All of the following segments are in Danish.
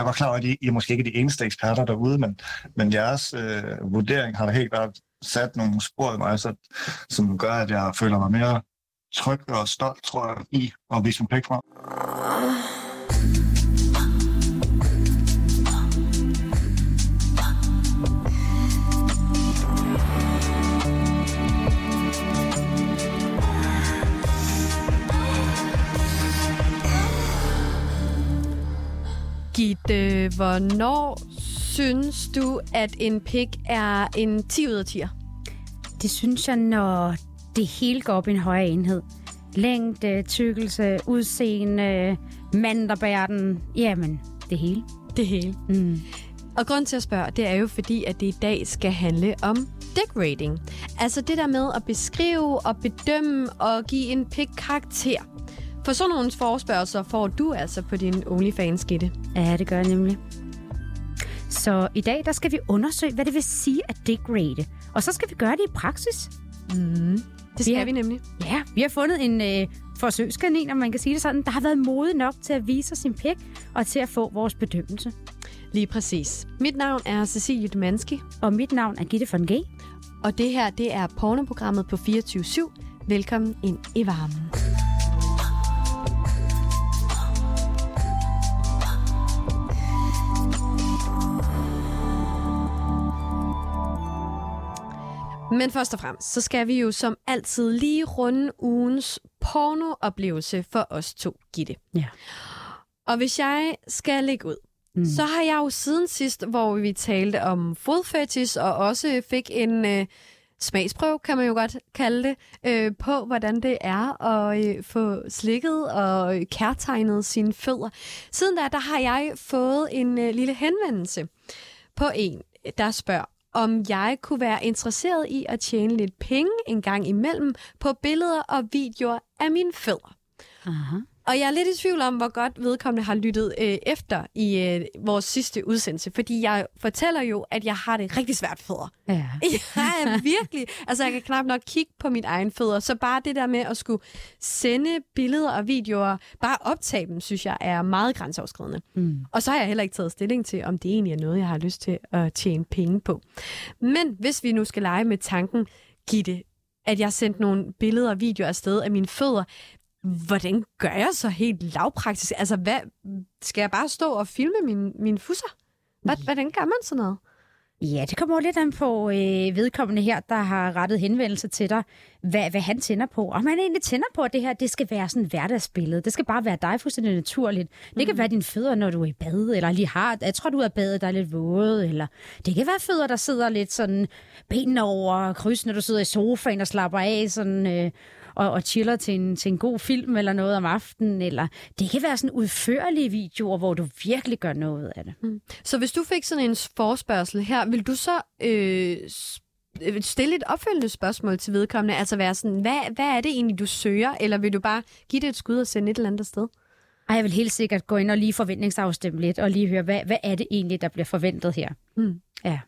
jeg er godt klar over, at I, I er måske ikke de eneste eksperter derude, men, men jeres øh, vurdering har da helt klart sat nogle spor i mig, så, som gør, at jeg føler mig mere tryg og stolt, tror jeg, i at vise min pæk frem. Gitte, hvornår synes du, at en pik er en 10 ud af 10? Det synes jeg, når det hele går op i en højere enhed. Længde, tykkelse, udseende, mand, der bærer den. Jamen, det hele. Det hele. Mm. Og grund til at spørge, det er jo fordi, at det i dag skal handle om dick rating. Altså det der med at beskrive og bedømme og give en pik karakter. For sådan nogle forspørgelser får du altså på din OnlyFans, Gitte. Ja, det gør jeg nemlig. Så i dag, der skal vi undersøge, hvad det vil sige at dick rate. Og så skal vi gøre det i praksis. Det skal Ja. vi nemlig. Ja, vi har fundet en øh, forsøgskanin, om man kan sige det sådan, der har været modig nok til at vise sin pik og til at få vores bedømmelse. Lige præcis. Mit navn er Cecilie Demanski, Og mit navn er Gitte von G. og det her det er pornoprogrammet på 24-7. Velkommen ind i varmen. Men først og fremmest, så skal vi jo som altid lige runde ugens pornooplevelse for os to, Gitte. Ja. Og hvis jeg skal lægge ud, Mm. så har jeg jo siden sidst, hvor vi talte om fodfetis, og også fik en øh, smagsprøve, kan man jo godt kalde det, øh, på hvordan det er at øh, få slikket og øh, kærtegnet sine fødder. Siden da, der har jeg fået en øh, lille henvendelse på en, der spørger, om jeg kunne være interesseret i at tjene lidt penge en gang imellem på billeder og videoer af mine fødder. Aha. Og jeg er lidt i tvivl om, hvor godt vedkommende har lyttet øh, efter i øh, vores sidste udsendelse, fordi jeg fortæller jo, at jeg har det rigtig svært fødder. Ja. Jeg er virkelig, altså jeg kan knap nok kigge på min egen fødder, så bare det der med at skulle sende billeder og videoer, bare optage dem, synes jeg er meget grænseoverskridende. Mm. Og så har jeg heller ikke taget stilling til, om det egentlig er noget, jeg har lyst til at tjene penge på. Men hvis vi nu skal lege med tanken, Gitte, at jeg sendte nogle billeder og videoer afsted af mine fødder, hvordan gør jeg så helt lavpraktisk? Altså, hvad, skal jeg bare stå og filme mine, mine fusser? Hvad, hvordan gør man sådan noget? Ja, det kommer jo lidt an på øh, vedkommende her, der har rettet henvendelse til dig, hvad, hvad han tænder på. Om han egentlig tænder på, at det her det skal være sådan et hverdagsbillede. Det skal bare være dig fuldstændig naturligt. Det kan være dine fødder, når du er i bad, eller lige har, jeg tror, du er badet, der er lidt våde, eller det kan være fødder, der sidder lidt sådan benene over kryds, når du sidder i sofaen og slapper af, sådan, øh, og, og chiller til en, til en god film eller noget om aftenen, eller det kan være sådan udførlige videoer, hvor du virkelig gør noget af det. Så hvis du fik sådan en forspørgsel her, vil du så øh, øh, stille et opfølgende spørgsmål til vedkommende? Altså være sådan, hvad, hvad er det egentlig, du søger? Eller vil du bare give det et skud og sende et eller andet sted? Ej, jeg vil helt sikkert gå ind og lige forventningsafstemme lidt, og lige høre, hvad, hvad er det egentlig, der bliver forventet her? Mm. Ja.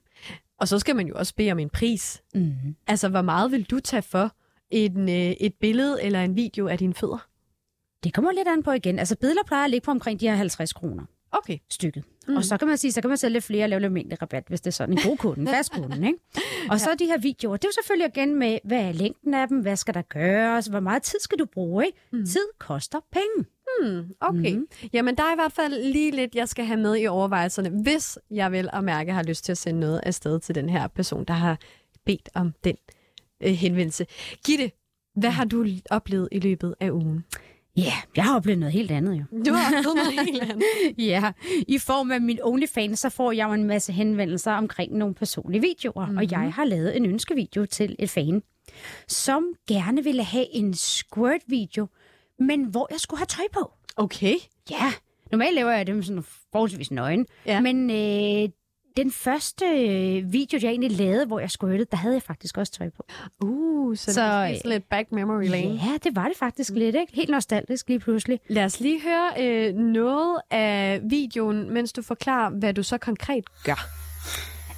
Og så skal man jo også bede om en pris. Mm. Altså, hvor meget vil du tage for en, øh, et billede eller en video af dine fødder? Det kommer lidt an på igen. Altså, billeder plejer at ligge på omkring de her 50 kroner Okay. stykket. Mm. Mm. Og så kan man sige, så kan man sælge lidt flere og lave lidt mængde rabat, hvis det er sådan en god kunde, fast kunde, ikke? Og så de her videoer, det er jo selvfølgelig igen med, hvad er længden af dem, hvad skal der gøres, hvor meget tid skal du bruge, ikke? Mm. Tid koster penge. Hmm, okay. Mm. Jamen, der er i hvert fald lige lidt, jeg skal have med i overvejelserne, hvis jeg vil at mærke har lyst til at sende noget afsted til den her person, der har bedt om den øh, henvendelse. Gitte, hvad har du oplevet i løbet af ugen? Ja, yeah, jeg har oplevet noget helt andet jo. Du har oplevet noget helt andet. Ja, i form af min OnlyFans, så får jeg jo en masse henvendelser omkring nogle personlige videoer, mm-hmm. og jeg har lavet en ønskevideo til et fan, som gerne ville have en squirt-video, men hvor jeg skulle have tøj på. Okay. Ja, normalt laver jeg dem sådan forholdsvis nøgen, Ja. men øh, den første øh, video, jeg egentlig lavede, hvor jeg squirtede, der havde jeg faktisk også tøj på. Uh, så, Så, det er sådan lidt back memory lane. Ja, det var det faktisk lidt, ikke? Helt nostalgisk lige pludselig. Lad os lige høre øh, noget af videoen, mens du forklarer, hvad du så konkret gør.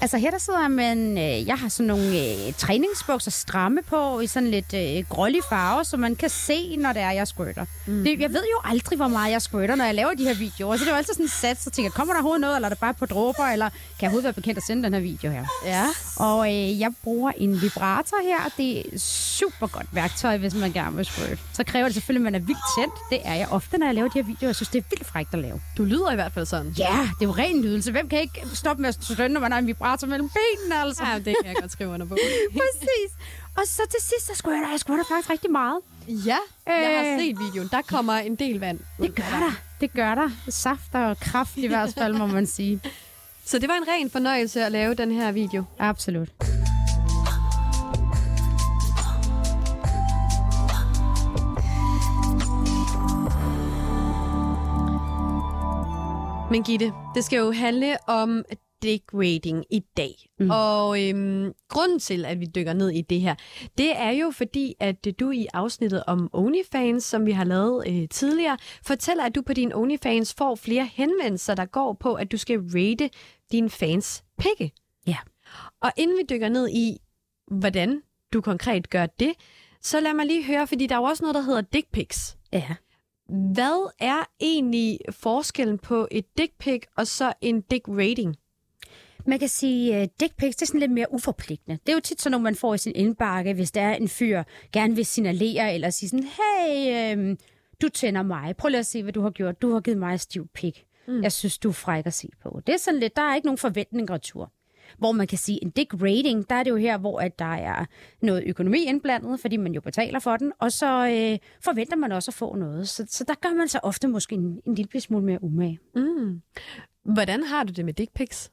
Altså her der sidder man, øh, jeg har sådan nogle øh, træningsbukser stramme på i sådan lidt øh, grålig farve, så man kan se, når det er, jeg squirter. Mm. Det, jeg ved jo aldrig, hvor meget jeg squirter, når jeg laver de her videoer. Så det er jo altid sådan et sats, så tænker jeg, kommer der overhovedet noget, eller er det bare på dråber, eller kan jeg overhovedet være bekendt at sende den her video her? Ja. Og øh, jeg bruger en vibrator her. Det er super godt værktøj, hvis man gerne vil squirt. Så kræver det selvfølgelig, at man er vildt tændt. Det er jeg ofte, når jeg laver de her videoer. Jeg synes, det er vildt frækt at lave. Du lyder i hvert fald sådan. Ja, det er jo ren nydelse. Hvem kan ikke stoppe med at stønne, når man har en vibrator mellem benene, altså? Ja, det kan jeg godt skrive under på. Præcis. Og så til sidst, så squirter jeg squirter faktisk rigtig meget. ja, jeg har Øh. set videoen. Der kommer en del vand. Det gør der. Det gør der. Saft og kraft i hvert fald, må man sige. Så det var en ren fornøjelse at lave den her video. Absolut. Men Gitte, det skal jo handle om dick rating i dag. Mm. Og øhm, grunden til, at vi dykker ned i det her, det er jo fordi, at du i afsnittet om OnlyFans, som vi har lavet øh, tidligere, fortæller, at du på din OnlyFans får flere henvendelser, der går på, at du skal rate dine fans pikke. Ja. Og inden vi dykker ned i, hvordan du konkret gør det, så lad mig lige høre, fordi der er jo også noget, der hedder dick pics. Ja. Hvad er egentlig forskellen på et dick pic og så en dick rating? Man kan sige, at dick pics det er sådan lidt mere uforpligtende. Det er jo tit sådan noget, man får i sin indbakke, hvis der er en fyr, gerne vil signalere eller sige sådan, hey, øhm, du tænder mig. Prøv lige at se, hvad du har gjort. Du har givet mig stiv pik. Mm. Jeg synes, du er fræk at se på. Det er sådan lidt, der er ikke nogen forventninger tur. Hvor man kan sige, en dick rating, der er det jo her, hvor at der er noget økonomi indblandet, fordi man jo betaler for den, og så øh, forventer man også at få noget. Så, så der gør man så ofte måske en, en lille smule mere umage. Mm. Hvordan har du det med dick pics?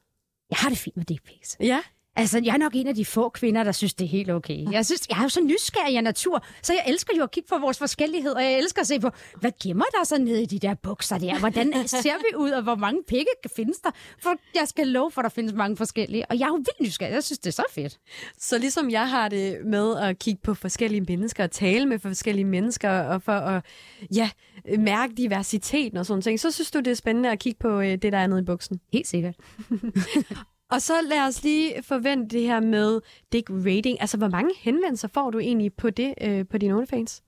Jeg har det fint med dick pics. Ja. Altså, jeg er nok en af de få kvinder, der synes, det er helt okay. Jeg synes, jeg er jo så nysgerrig af natur, så jeg elsker jo at kigge på vores forskellighed, og jeg elsker at se på, hvad gemmer der så nede i de der bukser der? Hvordan ser vi ud, og hvor mange pikke findes der? For jeg skal love for, at der findes mange forskellige, og jeg er jo vildt nysgerrig. Jeg synes, det er så fedt. Så ligesom jeg har det med at kigge på forskellige mennesker og tale med forskellige mennesker og for at ja, mærke diversiteten og sådan ting, så synes du, det er spændende at kigge på øh, det, der er nede i buksen. Helt sikkert. Og så lad os lige forvente det her med dig rating. Altså, hvor mange henvendelser får du egentlig på det øh, på dine OnlyFans?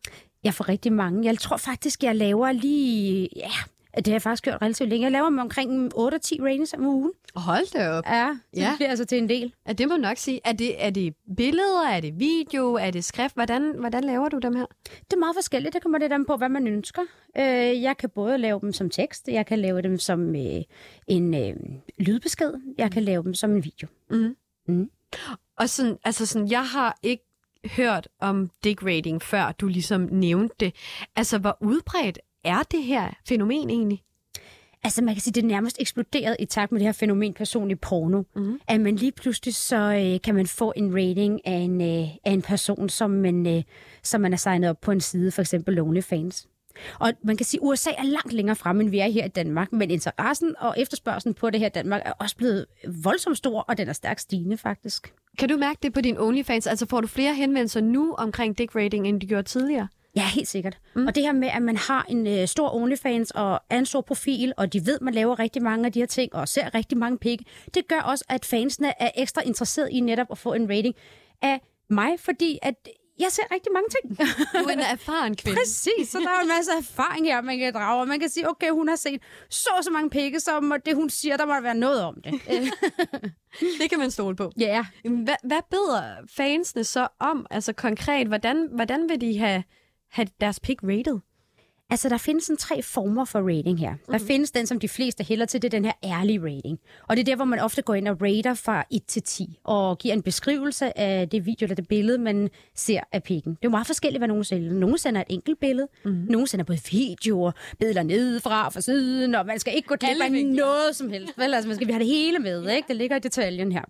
Jeg får rigtig mange. Jeg tror faktisk, jeg laver lige... Ja, det har jeg faktisk gjort relativt længe. Jeg laver med omkring 8-10 ratings om ugen. Hold da op. Ja, så Ja. det bliver altså til en del. Ja, det må du nok sige. Er det, er det billeder? Er det video? Er det skrift? Hvordan, hvordan laver du dem her? Det er meget forskelligt. Det kommer lidt an på, hvad man ønsker. Øh, jeg kan både lave dem som tekst, jeg kan lave dem som øh, en øh, lydbesked, jeg kan lave dem som en video. Og sådan, altså sådan, jeg har ikke hørt om dick rating, før du ligesom nævnte det. Altså, hvor udbredt er det her fænomen egentlig? Altså man kan sige, det er nærmest eksploderet i takt med det her fænomen personlig porno. Mm. At man lige pludselig så øh, kan man få en rating af en, øh, af en person, som man, øh, som man er signet op på en side, for eksempel OnlyFans. Og man kan sige, at USA er langt længere fremme, end vi er her i Danmark, men interessen og efterspørgselen på det her i Danmark er også blevet voldsomt stor, og den er stærkt stigende faktisk. Kan du mærke det på din OnlyFans? Altså, får du flere henvendelser nu omkring dick rating, end du gjorde tidligere? Ja, helt sikkert. Mm. Og det her med, at man har en øh, stor OnlyFans og er en stor profil, og de ved, man laver rigtig mange af de her ting, og ser rigtig mange pikke, det gør også, at fansene er ekstra interesseret i netop at få en rating af mig, fordi at jeg ser rigtig mange ting. Du er en erfaren kvinde. Præcis, så der er en masse erfaring her, man kan drage, og man kan sige, okay, hun har set så så mange pikke, så må det, hun siger, der må være noget om det. Det kan man stole på. Ja, yeah. Hvad, hvad beder fansene så om? Altså konkret, hvordan, hvordan vil de have, have deres pick rated? Altså, der findes sådan tre former for rating her. Der mm. findes den, som de fleste hælder til, det er den her ærlige rating. Og det er der, hvor man ofte går ind og rater fra 1 til 10, og giver en beskrivelse af det video eller det billede, man ser af pikken. Det er jo meget forskelligt, hvad nogen sender. Nogle sender et enkelt billede, mm. nogle sender både videoer, billeder nedefra, fra siden, og man skal ikke gå glip af noget som helst. Vel, altså, man skal vi have det hele med, ikke? Det ligger i detaljen her.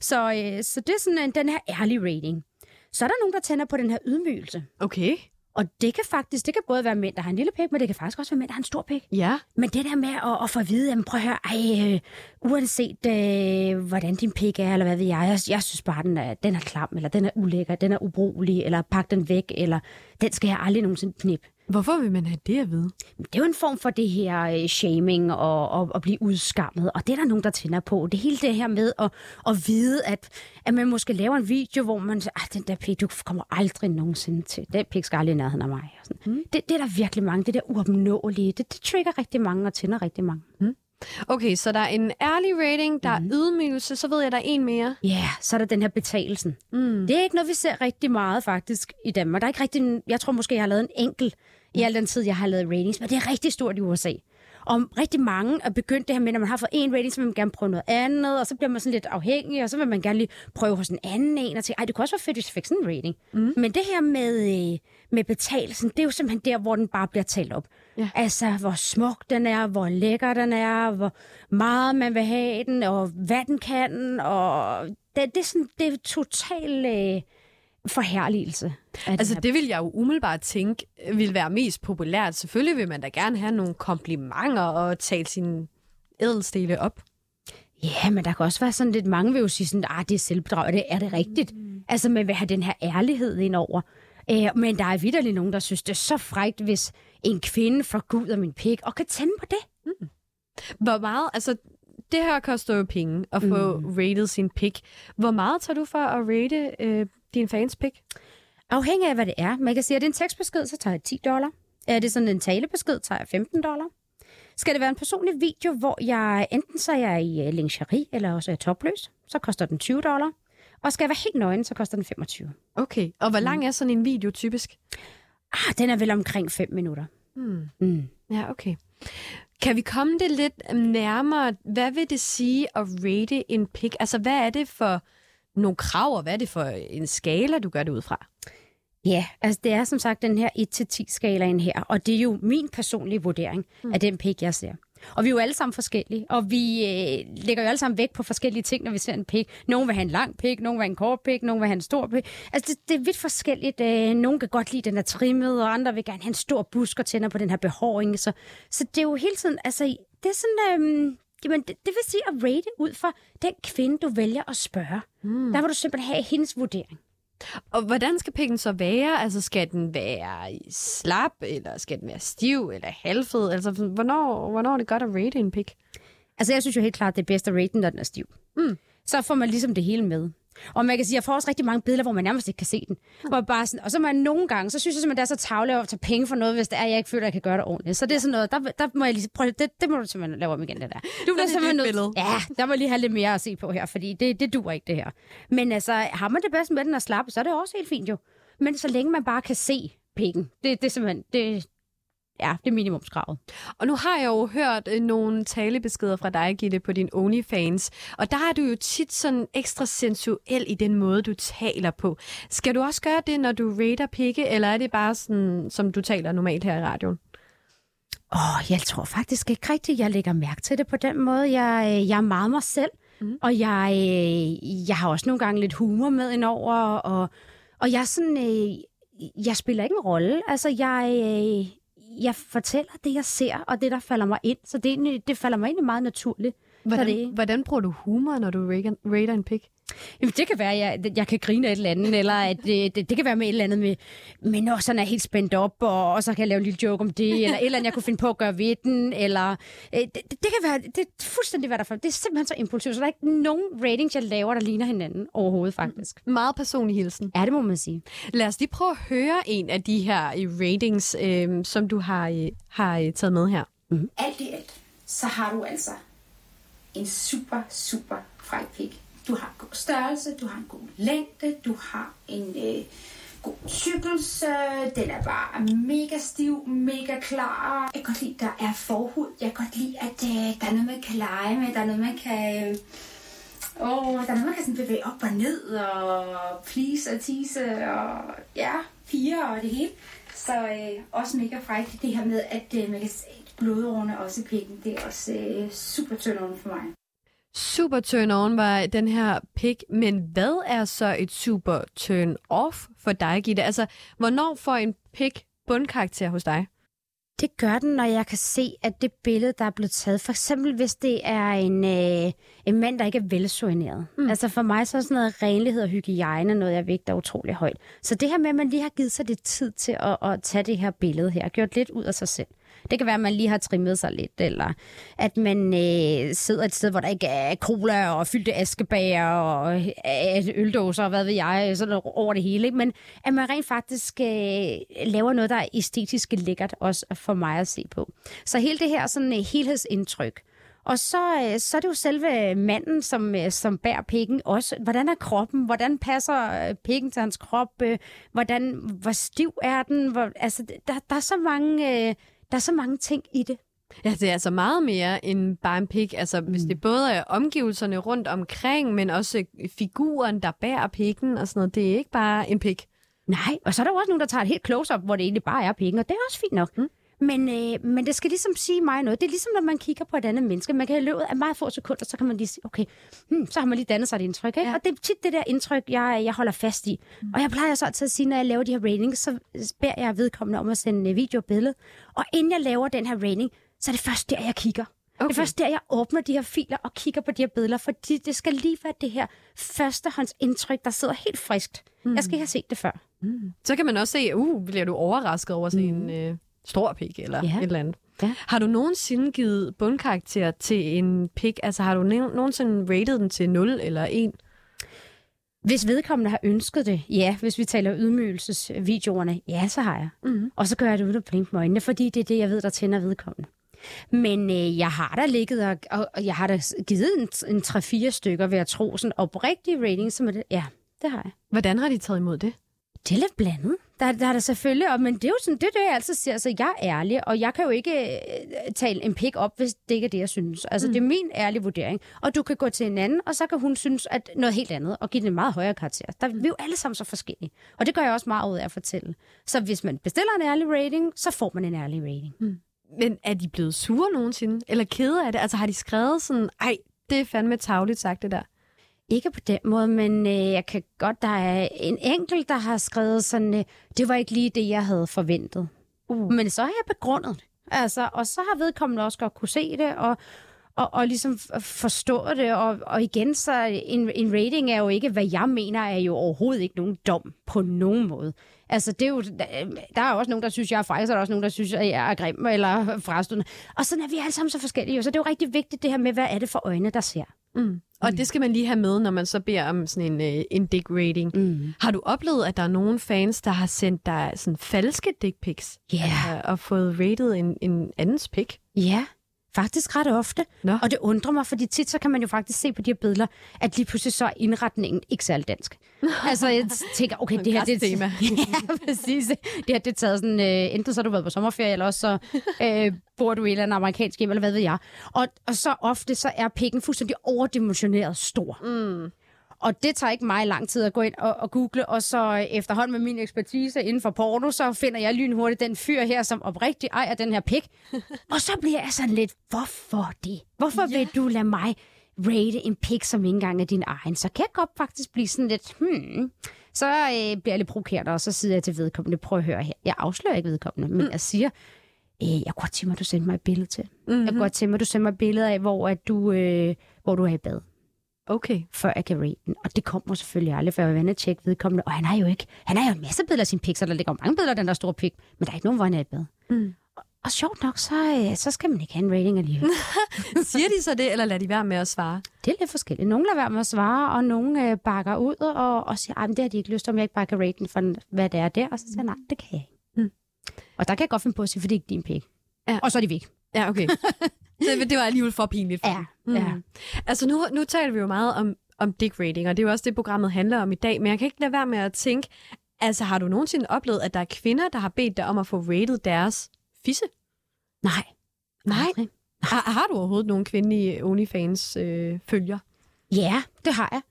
Så, øh, så det er sådan en, den her ærlige rating. Så er der nogen, der tænder på den her ydmygelse. Okay. Og det kan faktisk, det kan både være mænd, der har en lille pik, men det kan faktisk også være mænd, der har en stor pik. Ja. Men det der med at, at få at vide, jamen prøv at høre, ej, øh, uanset øh, hvordan din pik er, eller hvad ved jeg, jeg, jeg synes bare, den er, den er klam, eller den er ulækker, den er ubrugelig, eller pak den væk, eller den skal jeg aldrig nogensinde knip. Hvorfor vil man have det at vide? Det er jo en form for det her øh, shaming og, og, og blive udskammet, og det er der nogen, der tænder på. Det hele det her med at, at vide, at, at man måske laver en video, hvor man siger, den der pik, du kommer aldrig nogensinde til. Den pik skal aldrig i nærheden af mig. Og sådan. Mm. Det, det er der virkelig mange, det der uopnåelige. Det, det trigger rigtig mange og tænder rigtig mange. Mm. Okay, så der er en ærlig rating, der mm. er ydmygelse, så ved jeg, der er en mere. Ja, yeah, så er der den her betalelsen. Mm. Det er ikke noget, vi ser rigtig meget faktisk i Danmark. Der er ikke rigtig, jeg tror måske, jeg har lavet en enkelt i al den tid, jeg har lavet ratings, men det er rigtig stort i USA. Og rigtig mange er begyndt det her med, når man har fået en rating, så vil man gerne prøve noget andet, og så bliver man sådan lidt afhængig, og så vil man gerne lige prøve hos en anden en, og tænke, ej, det kunne også være fedt, hvis jeg fik sådan en rating. Mm. Men det her med, øh, med betalelsen, det er jo simpelthen der, hvor den bare bliver talt op. Ja. Altså, hvor smuk den er, hvor lækker den er, hvor meget man vil have den, og hvad den kan, og det, det er sådan, det er totalt... Øh, forherligelse. Altså det vil jeg jo umiddelbart tænke vil være mest populært. Selvfølgelig vil man da gerne have nogle komplimenter og tale sin ædelstele op. Ja, men der kan også være sådan lidt, mange vil jo sige sådan, ah, det er selvbedrag, det er det rigtigt. Mm. Altså man vil have den her ærlighed ind over. Øh, men der er vidderligt nogen, der synes, det er så frægt, hvis en kvinde får gud af min pik og kan tænde på det. Mm. Hvor meget, altså det her koster jo penge at få mm. rated sin pik. Hvor meget tager du for at rate øh, din fans pick? Afhængig af, hvad det er. Man kan sige, at det er en tekstbesked, så tager jeg 10 dollar. Er det sådan en talebesked, tager jeg 15 dollar. Skal det være en personlig video, hvor jeg enten så er jeg i øh, lingerie, eller også er jeg topløs, så koster den 20 dollar. Og skal jeg være helt nøgen, så koster den 25. Okay, og hvor lang er sådan en video typisk? Ah, den er vel omkring 5 minutter. Hmm. Mm. Ja, okay. Kan vi komme det lidt nærmere? Hvad vil det sige at rate en pick? Altså, hvad er det for nogle krav, og hvad er det for en skala, du gør det ud fra? Ja, altså det er som sagt den her 1-10-skalaen her, og det er jo min personlige vurdering mm. af den pik, jeg ser. Og vi er jo alle sammen forskellige, og vi øh, lægger jo alle sammen vægt på forskellige ting, når vi ser en pik. Nogle vil have en lang pik, nogle vil have en kort pik, nogle vil have en stor pik. Altså, det, det er vidt forskelligt. Øh, nogle kan godt lide, den er trimmet, og andre vil gerne have en stor busk og tænder på den her behåring. Så, så det er jo hele tiden, altså, det er sådan, øh, jamen, det, det vil sige at rate ud fra den kvinde, du vælger at spørge. Mm. Der vil du simpelthen have hendes vurdering. Og hvordan skal pikken så være? Altså, skal den være slap, eller skal den være stiv, eller halvfed? Altså, hvornår, hvornår er det godt at rate en pik? Altså, jeg synes jo helt klart, det er bedst at rate den, når den er stiv. Mm. Så får man ligesom det hele med. Og man kan sige, at jeg får også rigtig mange billeder, hvor man nærmest ikke kan se den. Hvor bare sådan, og så man nogle gange, så synes jeg simpelthen, det er så tavle at tage penge for noget, hvis det er, jeg ikke føler, at jeg kan gøre det ordentligt. Så det er sådan noget, der, der må jeg lige prøve, det, det må du simpelthen lave om igen, det der. Du bliver simpelthen nødt, ja, der må lige have lidt mere at se på her, fordi det, det duer ikke det her. Men altså, har man det bedst med den at slappe, så er det også helt fint jo. Men så længe man bare kan se pikken, det, det er simpelthen, det, ja, det er minimumskravet. Og nu har jeg jo hørt øh, nogle talebeskeder fra dig, Gitte, på din OnlyFans. Og der er du jo tit sådan ekstra sensuel i den måde, du taler på. Skal du også gøre det, når du rater pikke, eller er det bare sådan, som du taler normalt her i radioen? Åh, oh, jeg tror faktisk ikke rigtigt, jeg lægger mærke til det på den måde. Jeg, øh, jeg er meget mig selv, mm. og jeg, øh, jeg har også nogle gange lidt humor med indover, og, og jeg er sådan... Øh, jeg spiller ikke en rolle. Altså, jeg, øh, jeg fortæller det, jeg ser, og det, der falder mig ind. Så det, det falder mig egentlig meget naturligt. Hvordan, det... hvordan bruger du humor, når du rater en pik? Jamen, det kan være, at jeg, jeg kan grine af et eller andet, eller at det, det, det kan være med et eller andet med, med når sådan er helt spændt op, og, og så kan jeg lave en lille joke om det, eller et eller andet, jeg kunne finde på at gøre ved den, eller øh, det, det, det kan være, det er fuldstændig hvad der for. Det er simpelthen så impulsivt, så der er ikke nogen ratings, jeg laver, der ligner hinanden overhovedet, faktisk. Meget personlig hilsen. Ja, det må man sige. Lad os lige prøve at høre en af de her øh, ratings, øh, som du har, øh, har øh, taget med her. Mm-hmm. Alt i alt, så har du altså en super, super fræk pik. Du har en god størrelse, du har en god længde, du har en øh, god tykkelse, den er bare mega stiv, mega klar. Jeg kan godt lide, at der er forhud. Jeg kan godt lide, at øh, der er noget, man kan lege med, der er noget, man kan... Øh, Åh, der er noget, man kan sådan bevæge op og ned, og please og tease, og ja, fire og det hele. Så øh, også mega frækt det her med, at øh, man kan se blodårene også i pikken. Det er også øh, super turn for mig. Super turn on var den her pik, men hvad er så et super turn off for dig, Gitte? Altså, hvornår får en pik bundkarakter hos dig? Det gør den, når jeg kan se, at det billede, der er blevet taget, for eksempel hvis det er en, øh, en mand, der ikke er velsoigneret. Mm. Altså for mig så er sådan noget renlighed og hygiejne noget, jeg vægter utrolig højt. Så det her med, at man lige har givet sig lidt tid til at, at tage det her billede her, gjort lidt ud af sig selv. Det kan være, at man lige har trimmet sig lidt, eller at man øh, sidder et sted, hvor der ikke er cola og fyldte askebager og øh, øldåser og hvad ved jeg, øh, sådan over det hele. Ikke? Men at man rent faktisk øh, laver noget, der er æstetisk lækkert også for mig at se på. Så hele det her sådan øh, helhedsindtryk. Og så, øh, så er det jo selve manden, som, øh, som bærer pikken også. Hvordan er kroppen? Hvordan passer øh, pikken til hans krop? Øh, hvordan, hvor stiv er den? Hvor, altså, der, der, er så mange, øh, der er så mange ting i det. Ja, det er altså meget mere end bare en pik. Altså, hvis det både er omgivelserne rundt omkring, men også figuren, der bærer pikken og sådan noget. Det er ikke bare en pik. Nej, og så er der også nogen, der tager et helt close-up, hvor det egentlig bare er pikken, og det er også fint nok. Mm. Men, øh, men det skal ligesom sige mig noget. Det er ligesom, når man kigger på et andet menneske. Man kan i løbet af meget få sekunder, så kan man lige sige, okay, hmm, så har man lige dannet sig et indtryk. Ikke? Ja. Og det er tit det der indtryk, jeg, jeg holder fast i. Mm. Og jeg plejer så altid at sige, når jeg laver de her ratings, så beder jeg vedkommende om at sende øh, video og billede. Og inden jeg laver den her rating, så er det først der, jeg kigger. Okay. Det er først der, jeg åbner de her filer og kigger på de her billeder, fordi det skal lige være det her førstehåndsindtryk, der sidder helt friskt. Mm. Jeg skal ikke have set det før. Så kan man også se, uh, bliver du overrasket over at se en øh, stor pik eller Ja. et eller andet. Ja. Har du nogensinde givet bundkarakter til en pik? Altså har du no- nogensinde rated den til 0 eller 1? Hvis vedkommende har ønsket det, ja. Hvis vi taler ydmygelsesvideoerne, ja, så har jeg. Mhm. Og så gør jeg det uden at blinke med øjnene, fordi det er det, jeg ved, der tænder vedkommende. Men øh, jeg har da ligget, og, og, og jeg har da givet en, en 3-4 stykker, ved at tro, sådan oprigtige ratings, som er det. Ja, det har jeg. Hvordan har de taget imod det? Det er lidt blandet. Der, der er der selvfølgelig, og, men det er jo sådan, det, er det, jeg altid siger. Altså, jeg er ærlig, og jeg kan jo ikke øh, tale en pik op, hvis det ikke er det, jeg synes. Altså, mm. det er min ærlige vurdering. Og du kan gå til en anden, og så kan hun synes at noget helt andet, og give den en meget højere karakter. Der, vi er jo alle sammen så forskellige. Og det gør jeg også meget ud af at fortælle. Så hvis man bestiller en ærlig rating, så får man en ærlig rating. Mm. Men er de blevet sure nogensinde? Eller kede af det? Altså har de skrevet sådan, ej, det er fandme tavligt sagt det der. Ikke på den måde, men øh, jeg kan godt, der er en enkelt, der har skrevet sådan, øh, det var ikke lige det, jeg havde forventet. Uh. Men så har jeg begrundet det. Altså, og så har vedkommende også godt kunne se det, og, og, og ligesom forstå det. Og, og igen, så en, en rating er jo ikke, hvad jeg mener, er jo overhovedet ikke nogen dom på nogen måde. Altså, det er jo, der er også nogen, der synes, jeg er fejl, så er der også nogen, der synes, at jeg er grim eller frastødende. Og sådan er vi alle sammen så forskellige. Så det er jo rigtig vigtigt, det her med, hvad er det for øjne, der ser. Mm. Og det skal man lige have med, når man så beder om sådan en, øh, en dick rating. Mm. Har du oplevet, at der er nogle fans, der har sendt dig sådan falske dick pics? Ja. Altså, og fået rated en, en andens pic? Ja, faktisk ret ofte. Nå. Og det undrer mig, fordi tit så kan man jo faktisk se på de her billeder, at lige pludselig så er indretningen ikke særlig dansk. altså jeg tænker, okay, det her det er... Ja, præcis. Det her det er taget sådan, øh, enten så har du været på sommerferie, eller også så øh, bor du i et eller andet amerikansk hjem, eller hvad ved jeg. Og, og så ofte så er pikken fuldstændig overdimensioneret stor. Mm. Og det tager ikke mig lang tid at gå ind og, og google, og så øh, efterhånden med min ekspertise inden for porno, så finder jeg lynhurtigt den fyr her, som oprigtigt ejer den her pik. og så bliver jeg sådan lidt, hvorfor det? Hvorfor Ja. vil du lade mig rate en pik, som ikke engang er din egen? Så kan jeg godt faktisk blive sådan lidt, hmm. Så øh, bliver jeg lidt provokeret, og så siger jeg til vedkommende, prøv at høre her. Jeg afslører ikke vedkommende, men jeg siger, øh, jeg kunne godt tænke mig, at du sender mig et billede til. Mm-hmm. Jeg kunne godt tænke mig, at du sender mig et billede af, hvor, at du, øh, hvor du er i bad Okay. før jeg kan rate den. Og det kommer selvfølgelig aldrig, for jeg vil vende tjekke vedkommende. Og han har jo ikke, han har jo en masse billeder af sin pik, så der ligger mange billeder af den der store pik. Men der er ikke nogen, hvor han er i bad. Mm. Og, og sjovt nok, så, øh, så skal man ikke have en rating alligevel. Siger de så det, eller lader de være med at svare? det er lidt forskelligt. Nogle lader være med at svare, og nogle øh, bakker ud og, og siger, at det har de ikke lyst til, om jeg ikke bare kan rate den for, hvad det er der. Og så siger jeg, nej, det kan jeg ikke. Mm. Og der kan jeg godt finde på at sige, for det er ikke din pik. Ja. Og så er de væk. Ja, okay. det, det var alligevel for pinligt. For Ja, dem. ja. Altså nu, nu taler vi jo meget om, om dick rating, og det er jo også det, programmet handler om i dag. Men jeg kan ikke lade være med at tænke, altså har du nogensinde oplevet, at der er kvinder, der har bedt dig om at få rated deres fisse? Nej. Nej. Aldrig. Har, har du overhovedet nogen kvindelige OnlyFans øh, følger? Ja, det har jeg.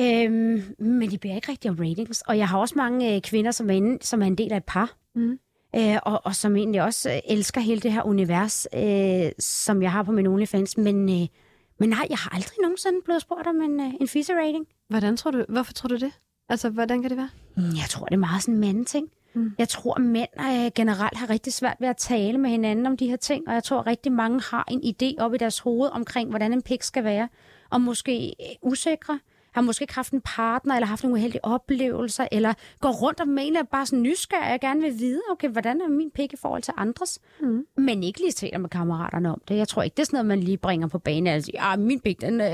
Øhm, men de beder ikke rigtig om ratings. Og jeg har også mange øh, kvinder, som er, inde, som er en del af et par. Mhm. Øh, og, og som egentlig også øh, elsker hele det her univers, øh, som jeg har på min OnlyFans. Men, øh, men nej, jeg har aldrig nogensinde blevet spurgt om en, øh, en fisse-rating. Hvordan tror du, hvorfor tror du det? Altså, hvordan kan det være? Mm, Jeg tror, det er meget sådan en mandeting. Mm. Jeg tror, at mænd øh, generelt har rigtig svært ved at tale med hinanden om de her ting, og jeg tror, rigtig mange har en idé op i deres hoved omkring, hvordan en pik skal være, og måske øh, usikre har måske ikke haft en partner, eller haft nogle uheldige oplevelser, eller går rundt og mener bare sådan nysgerrig, jeg gerne vil vide, okay, hvordan er min pik i forhold til andres? Mm. Men ikke lige taler med kammeraterne om det. Jeg tror ikke, det er sådan noget, man lige bringer på banen. Altså, ja, min pik, den, øh,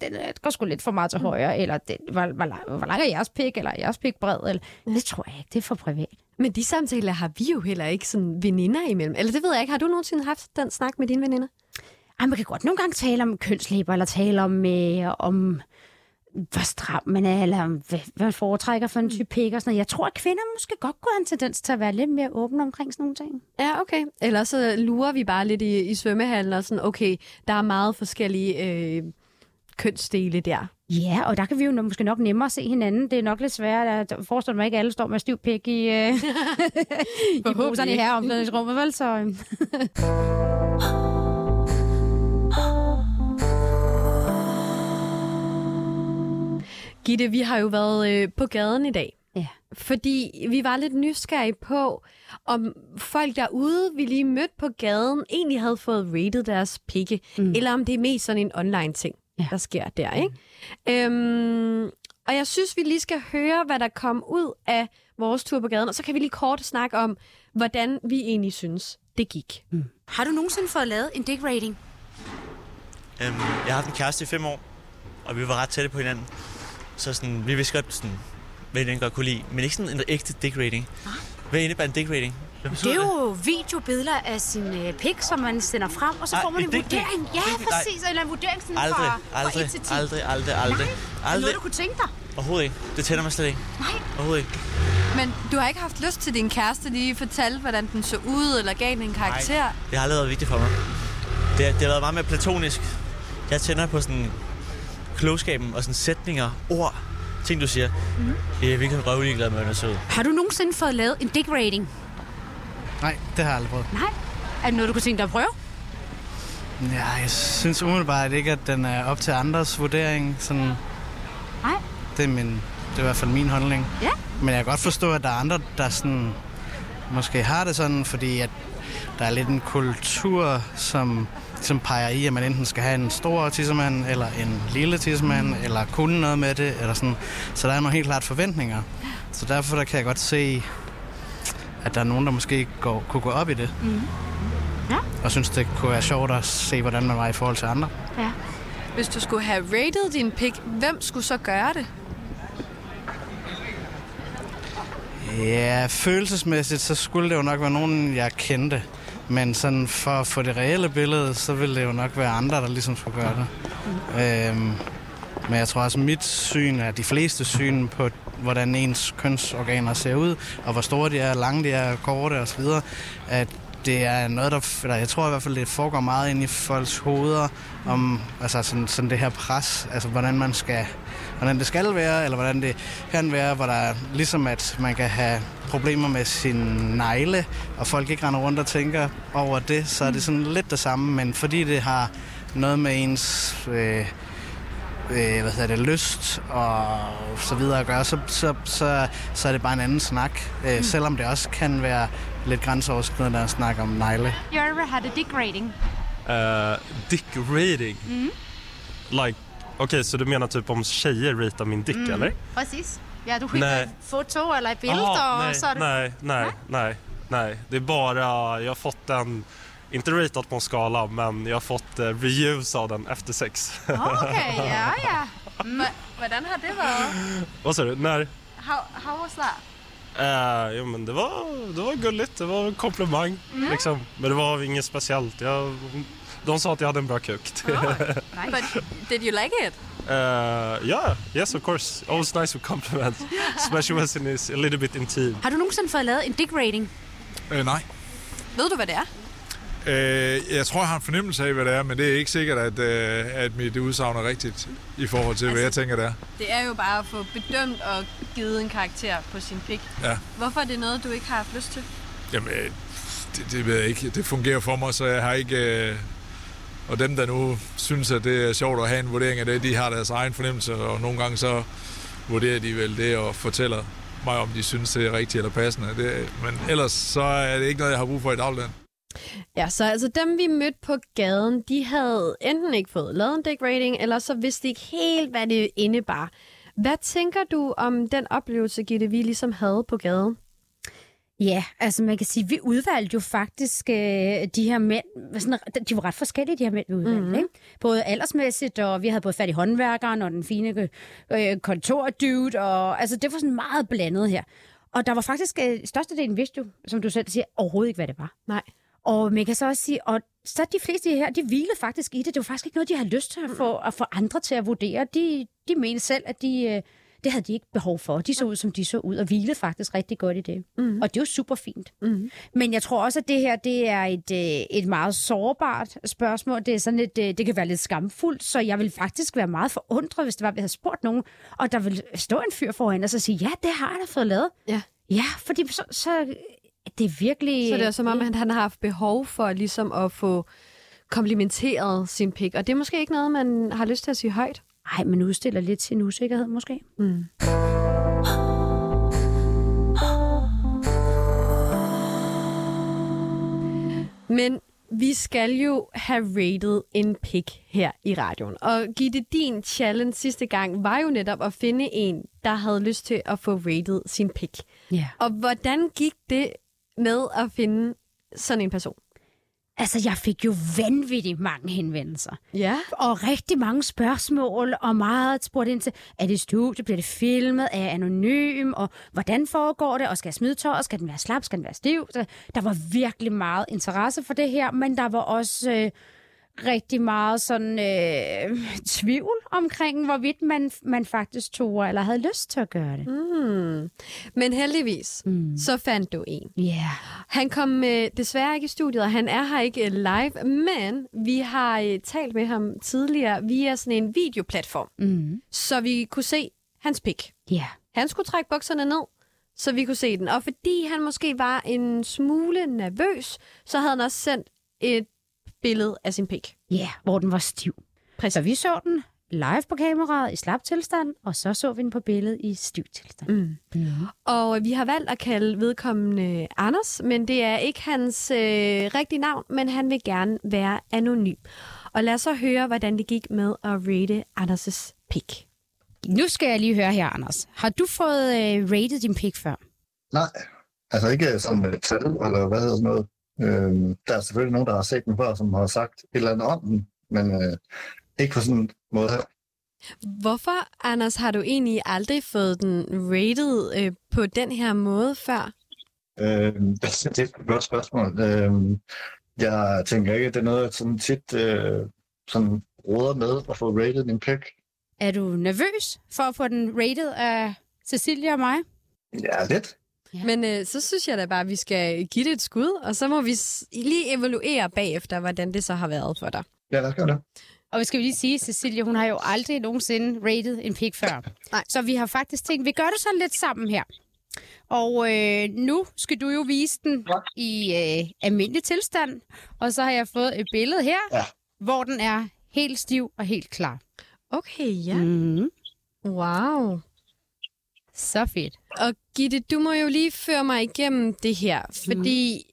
den, den går sgu lidt for meget til mm. højre, eller den, hvor, hvor, hvor lang er jeres pik, eller er jeres pik bred? Eller, det tror jeg ikke, det er for privat. Men de samtaler har vi jo heller ikke sådan veninder imellem. Eller det ved jeg ikke. Har du nogensinde haft den snak med dine veninder? Ej, man kan godt nogle gange tale om kønslæber, eller tale om, øh, om hvor stram man er, eller hvad, hvad man foretrækker for en type pik og sådan noget. Jeg tror, at kvinder måske godt kunne have en tendens til at være lidt mere åbne omkring sådan nogle ting. Ja, okay. Ellers så lurer vi bare lidt i, i svømmehallen og sådan, okay, der er meget forskellige øh, kønsdele der. Ja, og der kan vi jo måske nok nemmere se hinanden. Det er nok lidt svært. at forestille mig ikke, at alle står med stiv pik i, øh, i bruserne her omklædningsrummet, vel? Så, Gitte, vi har jo været øh, på gaden i dag. Ja. Fordi vi var lidt nysgerrige på, om folk derude, vi lige mødte på gaden, egentlig havde fået rated deres pikke, mm. eller om det er mest sådan en online ting, ja. der sker der, ikke? Mm. Øhm, og jeg synes, vi lige skal høre, hvad der kom ud af vores tur på gaden, og så kan vi lige kort snakke om, hvordan vi egentlig synes, det gik. Mm. Har du nogensinde fået lavet en dick rating? Øhm, jeg har haft en kæreste i fem år, og vi var ret tætte på hinanden. Så sådan, vi vidste godt, sådan, hvad den godt kunne lide. Men ikke sådan en ægte dick rating. Ah. Hvad indebærer en dick rating? Det er jo videobilleder af sin øh, pik, som man sender frem, og så Ej, får man en vurdering. Ja, præcis. Eller en vurdering sådan aldrig, fra, aldrig, fra 1 til 10. Aldrig, aldrig, aldrig. Nej, aldrig. noget, du kunne tænke dig? Overhovedet ikke. Det tænder mig slet ikke. Nej. Overhovedet ikke. Men du har ikke haft lyst til din kæreste lige fortælle, hvordan den så ud, eller gav den en karakter? Nej, det har aldrig været vigtigt for mig. Det, det har været meget mere platonisk. Jeg tænder på sådan klogskaben og sådan sætninger, ord, ting, du siger. Mm. Jeg er virkelig røvlig glad med, at så ud. Har du nogensinde fået lavet en dick rating? Nej, det har jeg aldrig prøvet. Nej? Er det noget, du kunne tænke dig at prøve? Ja, jeg synes umiddelbart ikke, at den er op til andres vurdering. Sådan... Nej. Det er, min, det er i hvert fald min holdning. Ja. Men jeg kan godt forstå, at der er andre, der sådan, måske har det sådan, fordi at der er lidt en kultur, som som peger i, at man enten skal have en stor tissemand, eller en lille tissemand, mm. eller kunne noget med det, eller sådan. Så der er nogle helt klart forventninger. Så derfor der kan jeg godt se, at der er nogen, der måske går, kunne gå op i det. Mm. Ja. Og synes, det kunne være sjovt at se, hvordan man var i forhold til andre. Ja. Hvis du skulle have rated din pick, hvem skulle så gøre det? Ja, følelsesmæssigt, så skulle det jo nok være nogen, jeg kendte. Men sådan for at få det reelle billede, så ville det jo nok være andre, der ligesom skulle gøre det. Mm. Øhm, men jeg tror også, at mit syn er de fleste syn på, hvordan ens kønsorganer ser ud, og hvor store de er, lange de er, korte osv., at det er noget, der, eller jeg tror i hvert fald, det foregår meget ind i folks hoveder, om altså sådan, sådan det her pres, altså hvordan man skal, hvordan det skal være, eller hvordan det kan være, hvor der ligesom at man kan have problemer med sin negle, og folk ikke render rundt og tænker over det, så er det sådan lidt det samme, men fordi det har noget med ens øh, øh, hvad hedder det, lyst og så videre at gøre, så, så, så, så er det bare en anden snak. Øh, mm. Selvom det også kan være lidt grænseoverskridende at snakke om negle. You ever had a dick rating? Uh, dick rating? Mm. Like, okej, okay, så du menar typ om tjejer ratear min dick, mm. eller? Precis. Ja, du skickar nej. foto eller bild Aha, och nej, så... Nej, nej, nej, nej. Det är bara, jag har fått den, inte ratat på en skala, men jag har fått uh, reviews av den efter sex. Okej, okay, ja, ja. Mm. Hvordan har det varit? Vad sa du? När? How, how was that? Uh, jo, men det var, det var gulligt. Det var en komplimang. Mm. Liksom. Men det var inget speciellt. Jag, de sa att jag hade en bra kuk. Oh, nice. But did you like it? Uh, yeah, yes of course. Always nice with compliments. Especially when it's a little bit intim. Har du nogensinde fået lavet en dick rating? Uh, nej. Ved du, hvad det er? Uh, jeg tror, jeg har en fornemmelse af, hvad det er, men det er ikke sikkert, at, uh, at mit udsagn er rigtigt i forhold til, altså, hvad jeg tænker, det er. Det er jo bare at få bedømt og givet en karakter på sin pik. Ja. Hvorfor er det noget, du ikke har haft lyst til? Jamen, det, det ved jeg ikke. Det fungerer for mig, så jeg har ikke... Uh, og dem, der nu synes, at det er sjovt at have en vurdering af det, de har deres egen fornemmelse, og nogle gange så vurderer de vel det og fortæller mig, om de synes, det er rigtigt eller passende. Det, men ellers så er det ikke noget, jeg har brug for i dagligdagen. Ja, så altså dem, vi mødte på gaden, de havde enten ikke fået lavet en dick rating, eller så vidste de ikke helt, hvad det indebar. Hvad tænker du om den oplevelse, Gitte, vi ligesom havde på gaden? Ja, altså man kan sige, vi udvalgte jo faktisk øh, de her mænd, sådan, de var ret forskellige, de her mænd, vi udvalgte. Mm-hmm. Ikke? Både aldersmæssigt, og vi havde både fat i håndværkeren og den fine øh, kontordude, og altså det var sådan meget blandet her. Og der var faktisk, øh, størstedelen vidste jo, som du selv siger, overhovedet ikke, hvad det var. Nej. Og man kan så også sige, og så de fleste her, de hvilede faktisk i det. Det var faktisk ikke noget, de havde lyst til at få, at få andre til at vurdere. De, de mente selv, at de, øh, det havde de ikke behov for. De så ud, som de så ud, og hvilede faktisk rigtig godt i det. Mm. Og det er jo super fint. Mm. Men jeg tror også, at det her det er et, øh, et meget sårbart spørgsmål. Det, er sådan et, øh, det kan være lidt skamfuldt, så jeg vil faktisk være meget forundret, hvis det var, at vi havde spurgt nogen, og der vil stå en fyr foran os og sige, ja, det har jeg da fået lavet. Ja. Ja, fordi så, så det er virkelig... Så det er som om, at han har haft behov for ligesom at få komplimenteret sin pik. Og det er måske ikke noget, man har lyst til at sige højt. Nej, men udstiller lidt sin usikkerhed måske. Mm. Men vi skal jo have rated en pik her i radioen. Og Gitte, din challenge sidste gang var jo netop at finde en, der havde lyst til at få rated sin pik. Ja. Og hvordan gik det med at finde sådan en person? Altså, jeg fik jo vanvittigt mange henvendelser. Ja. Og rigtig mange spørgsmål, og meget spurgt ind til, er det studie, bliver det filmet, er jeg anonym, og hvordan foregår det, og skal jeg smide tøjet, skal den være slap, skal den være stiv? Der, der var virkelig meget interesse for det her, men der var også øh, rigtig meget sådan øh, tvivl omkring, hvorvidt man, man faktisk tog eller havde lyst til at gøre det. Mm. Men heldigvis, mm. så fandt du en. Yeah. Han kom øh, desværre ikke i studiet, og han er her ikke øh, live, men vi har øh, talt med ham tidligere via sådan en videoplatform, Mm. så vi kunne se hans pik. Yeah. Han skulle trække bukserne ned, så vi kunne se den. Og fordi han måske var en smule nervøs, så havde han også sendt et billede af sin pik. Ja, yeah, hvor den var stiv. Præcis. Så vi så den live på kameraet i slap tilstand, og så så vi den på billedet i stiv tilstand. Mm. Mm. Og vi har valgt at kalde vedkommende Anders, men det er ikke hans øh, rigtige navn, men han vil gerne være anonym. Og lad os så høre, hvordan det gik med at rate Anders' pik. Nu skal jeg lige høre her, Anders. Har du fået øh, rated din pik før? Nej, altså ikke som et tal, eller hvad hedder sådan noget. Øhm, der er selvfølgelig nogen, der har set den før, som har sagt et eller andet om den, men øh, ikke på sådan en måde her. Hvorfor, Anders, har du egentlig aldrig fået den rated øh, på den her måde før? Øhm, det er et godt spørgsmål. Øhm, jeg tænker ikke, at det er noget, jeg sådan tit øh, sådan råder med at få rated min pick. Er du nervøs for at få den rated af Cecilia og mig? Ja, lidt. Ja. Men øh, så synes jeg da bare, at vi skal give det et skud, og så må vi lige evaluere bagefter, hvordan det så har været for dig. Ja, lad os gøre det. Og vi skal lige sige, Cecilia, hun har jo aldrig nogensinde rated en pik før. Nej. Så vi har faktisk tænkt, vi gør det sådan lidt sammen her. Og øh, nu skal du jo vise den i øh, almindelig tilstand. Og så har jeg fået et billede her, Ja. hvor den er helt stiv og helt klar. Okay, ja. Mm. Wow. Så fedt. Og Gitte, du må jo lige føre mig igennem det her, fordi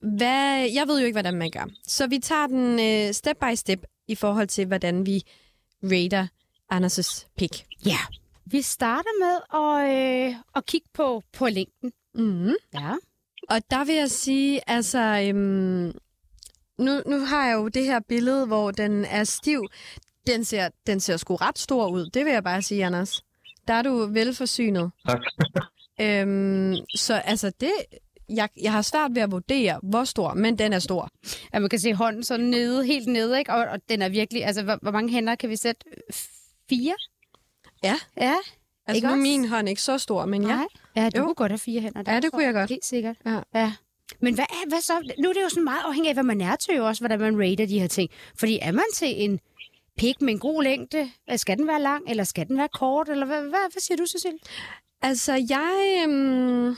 hvad, jeg ved jo ikke, hvordan man gør. Så vi tager den øh, step by step i forhold til, hvordan vi rater Anders' pick. Ja. Vi starter med at, øh, at kigge på, på længden. Mm. Ja. Og der vil jeg sige, altså... Øhm, nu, nu har jeg jo det her billede, hvor den er stiv. Den ser, den ser sgu ret stor ud. Det vil jeg bare sige, Anders. Der er du velforsynet. Tak. Øhm, så altså det... Jeg, jeg har svært ved at vurdere, hvor stor, men den er stor. Ja, man kan se hånden så nede, helt nede, ikke? Og, og den er virkelig, altså, hvor, hvor mange hænder kan vi sætte? Fire? Ja. Ja. Altså Ikke nu er min hånd ikke så stor, men ja. Nej. Ja, du Jo. kunne godt have fire hænder. Ja, det kunne jeg jeg. godt. Helt sikkert. Ja. ja. Men hvad, er, hvad så? Nu er det jo sådan meget afhængigt af, hvad man er til jo også, hvordan man rater de her ting. Fordi er man til en pik med en god længde, skal den være lang, eller skal den være kort, eller hvad, hvad, hvad siger du, Cecil? Altså, jeg... Øhm,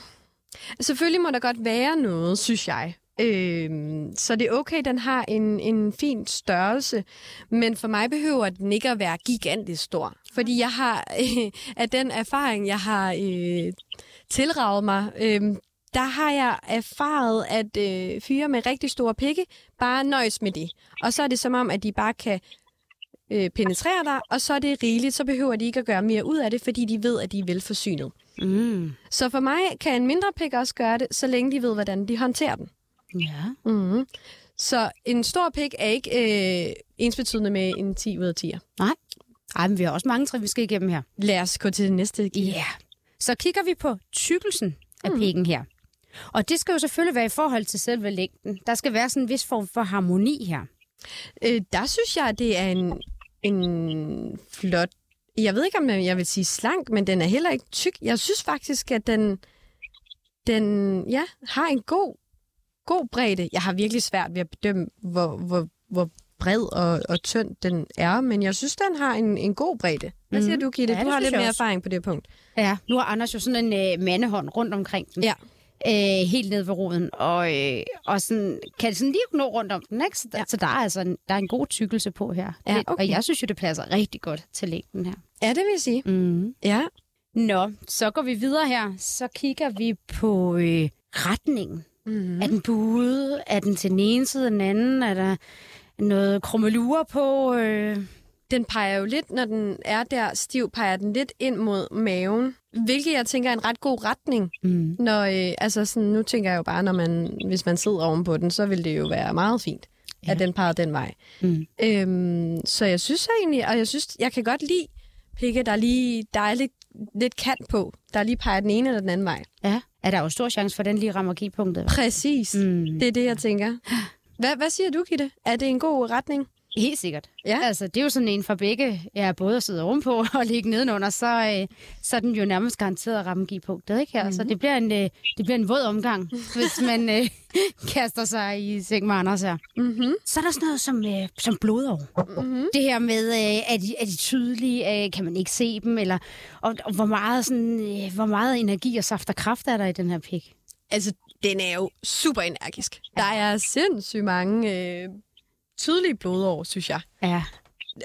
selvfølgelig må der godt være noget, synes jeg. Øhm, så det er okay, den har en, en fin størrelse, men for mig behøver den ikke at være gigantisk stor. Fordi jeg har, øh, af den erfaring, jeg har øh, tilraget mig. øh, der har jeg erfaret, at øh, fyre med rigtig store pikke bare nøjes med det. Og så er det som om, at de bare kan øh, penetrere dig, og så er det rigeligt. Så behøver de ikke at gøre mere ud af det, fordi de ved, at de er velforsynet. Mm. Så for mig kan en mindre pik også gøre det, så længe de ved, hvordan de håndterer den. Ja. Mm-hmm. Så en stor pik er ikke øh, ensbetydende med en 10 ud af 10'er. Ej, men vi har også mange trin, vi skal igennem her. Lad os gå til det næste. Ja. Yeah. Så kigger vi på tykkelsen af Mm. pikken her. Og det skal jo selvfølgelig være i forhold til selve længden. Der skal være sådan en vis form for harmoni her. Øh, der synes jeg, det er en, en flot... Jeg ved ikke, om jeg vil sige slank, men den er heller ikke tyk. Jeg synes faktisk, at den, den ja, har en god, god bredde. Jeg har virkelig svært ved at bedømme, hvor, hvor, hvor bred og, og tynd den er, men jeg synes, den har en, en god bredde. Hvad siger Mhm. du, Gitte? Ja, du har lidt mere også. erfaring på det punkt. Ja, nu har Anders jo sådan en øh, mandehånd rundt omkring den. Ja. Øh, helt ned ved roden. Og, øh, og sådan, kan sådan lige nå rundt om den, ikke? Så, ja. Så der er altså en, der er en god tykkelse på her. Ja, okay. Og jeg synes jo, det passer rigtig godt til længden her. Ja, det vil jeg sige. Mm. Ja. Nå, så går vi videre her. Så kigger vi på øh, retningen. Mm-hmm. Er den buet? Er den til den ene side den anden? Er der noget krummelure på? Øh? Den peger jo lidt, når den er der stiv, peger den lidt ind mod maven. Hvilket jeg tænker er en ret god retning. Mm. Når, øh, altså sådan, nu tænker jeg jo bare, når man, hvis man sidder ovenpå den, så vil det jo være meget fint, ja. at den peger den vej. Mm. Øhm, så jeg synes egentlig, og jeg synes, jeg kan godt lide pikke, der lige, der er lidt, lidt kant på, der lige peger den ene eller den anden vej. Ja. Er der jo stor chance for, at den lige rammer G-punktet? Præcis. Mm. Det er det, jeg tænker. Hvad, hvad siger du, Gitte? Er det en god retning? Helt sikkert. Ja. Altså, det er jo sådan en for begge. Jeg er både at sidde ovenpå og ligge nedenunder, så, øh, så er den jo nærmest garanteret at ramme G-punktet, ikke her? Mm. Så det bliver, en, øh, det bliver en våd omgang, hvis man øh, kaster sig i seng med Anders her. Mm-hmm. Så er der sådan noget som, øh, som blodår. Mm-hmm. Det her med, øh, er, de, er de tydelige? Øh, kan man ikke se dem? Eller, og, og hvor, meget sådan, øh, hvor meget energi og saft og kraft er der i den her pik? Altså, den er jo super energisk. Der er sindssygt mange øh, tydelige blodår, synes jeg. Ja.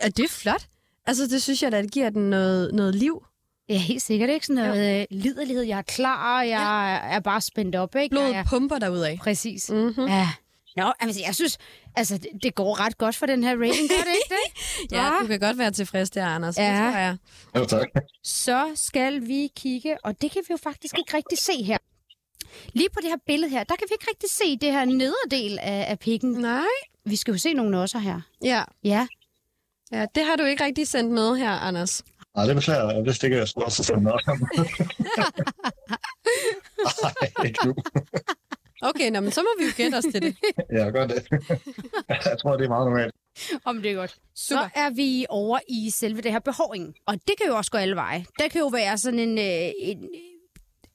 Er det flot? Altså, det synes jeg, at det giver den noget, noget liv. Ja, helt sikkert. Ikke sådan noget øh, liderlighed. Jeg er klar, og jeg ja. er bare spændt op. Ikke? Blodet Ja, ja. pumper derudad. Præcis. Mm-hmm. Ja. Nå, altså, jeg synes, altså, det, det går ret godt for den her rating, gør det ikke det? Ja, Hva? du kan godt være tilfreds der, Anders. Ja. Det tror jeg. Jo, tak. Så skal vi kigge, og det kan vi jo faktisk ikke rigtig se her. Lige på det her billede her, der kan vi ikke rigtig se det her nederdel af, af pikken. Nej. Vi skal jo se nogle også her. Ja. Ja. ja, det har du ikke rigtig sendt med her, Anders. Nej, det beklager jeg. Jeg vidste ikke, at jeg skulle også sende noget om. Nej, ikke nu. Okay, nå, men så må vi jo gætte os til det. Ja, gør det. jeg tror, det er meget normalt. Om det er godt. Så Super. er vi over i selve det her behåring. Og det kan jo også gå alle veje. Det kan jo være sådan en, øh, en,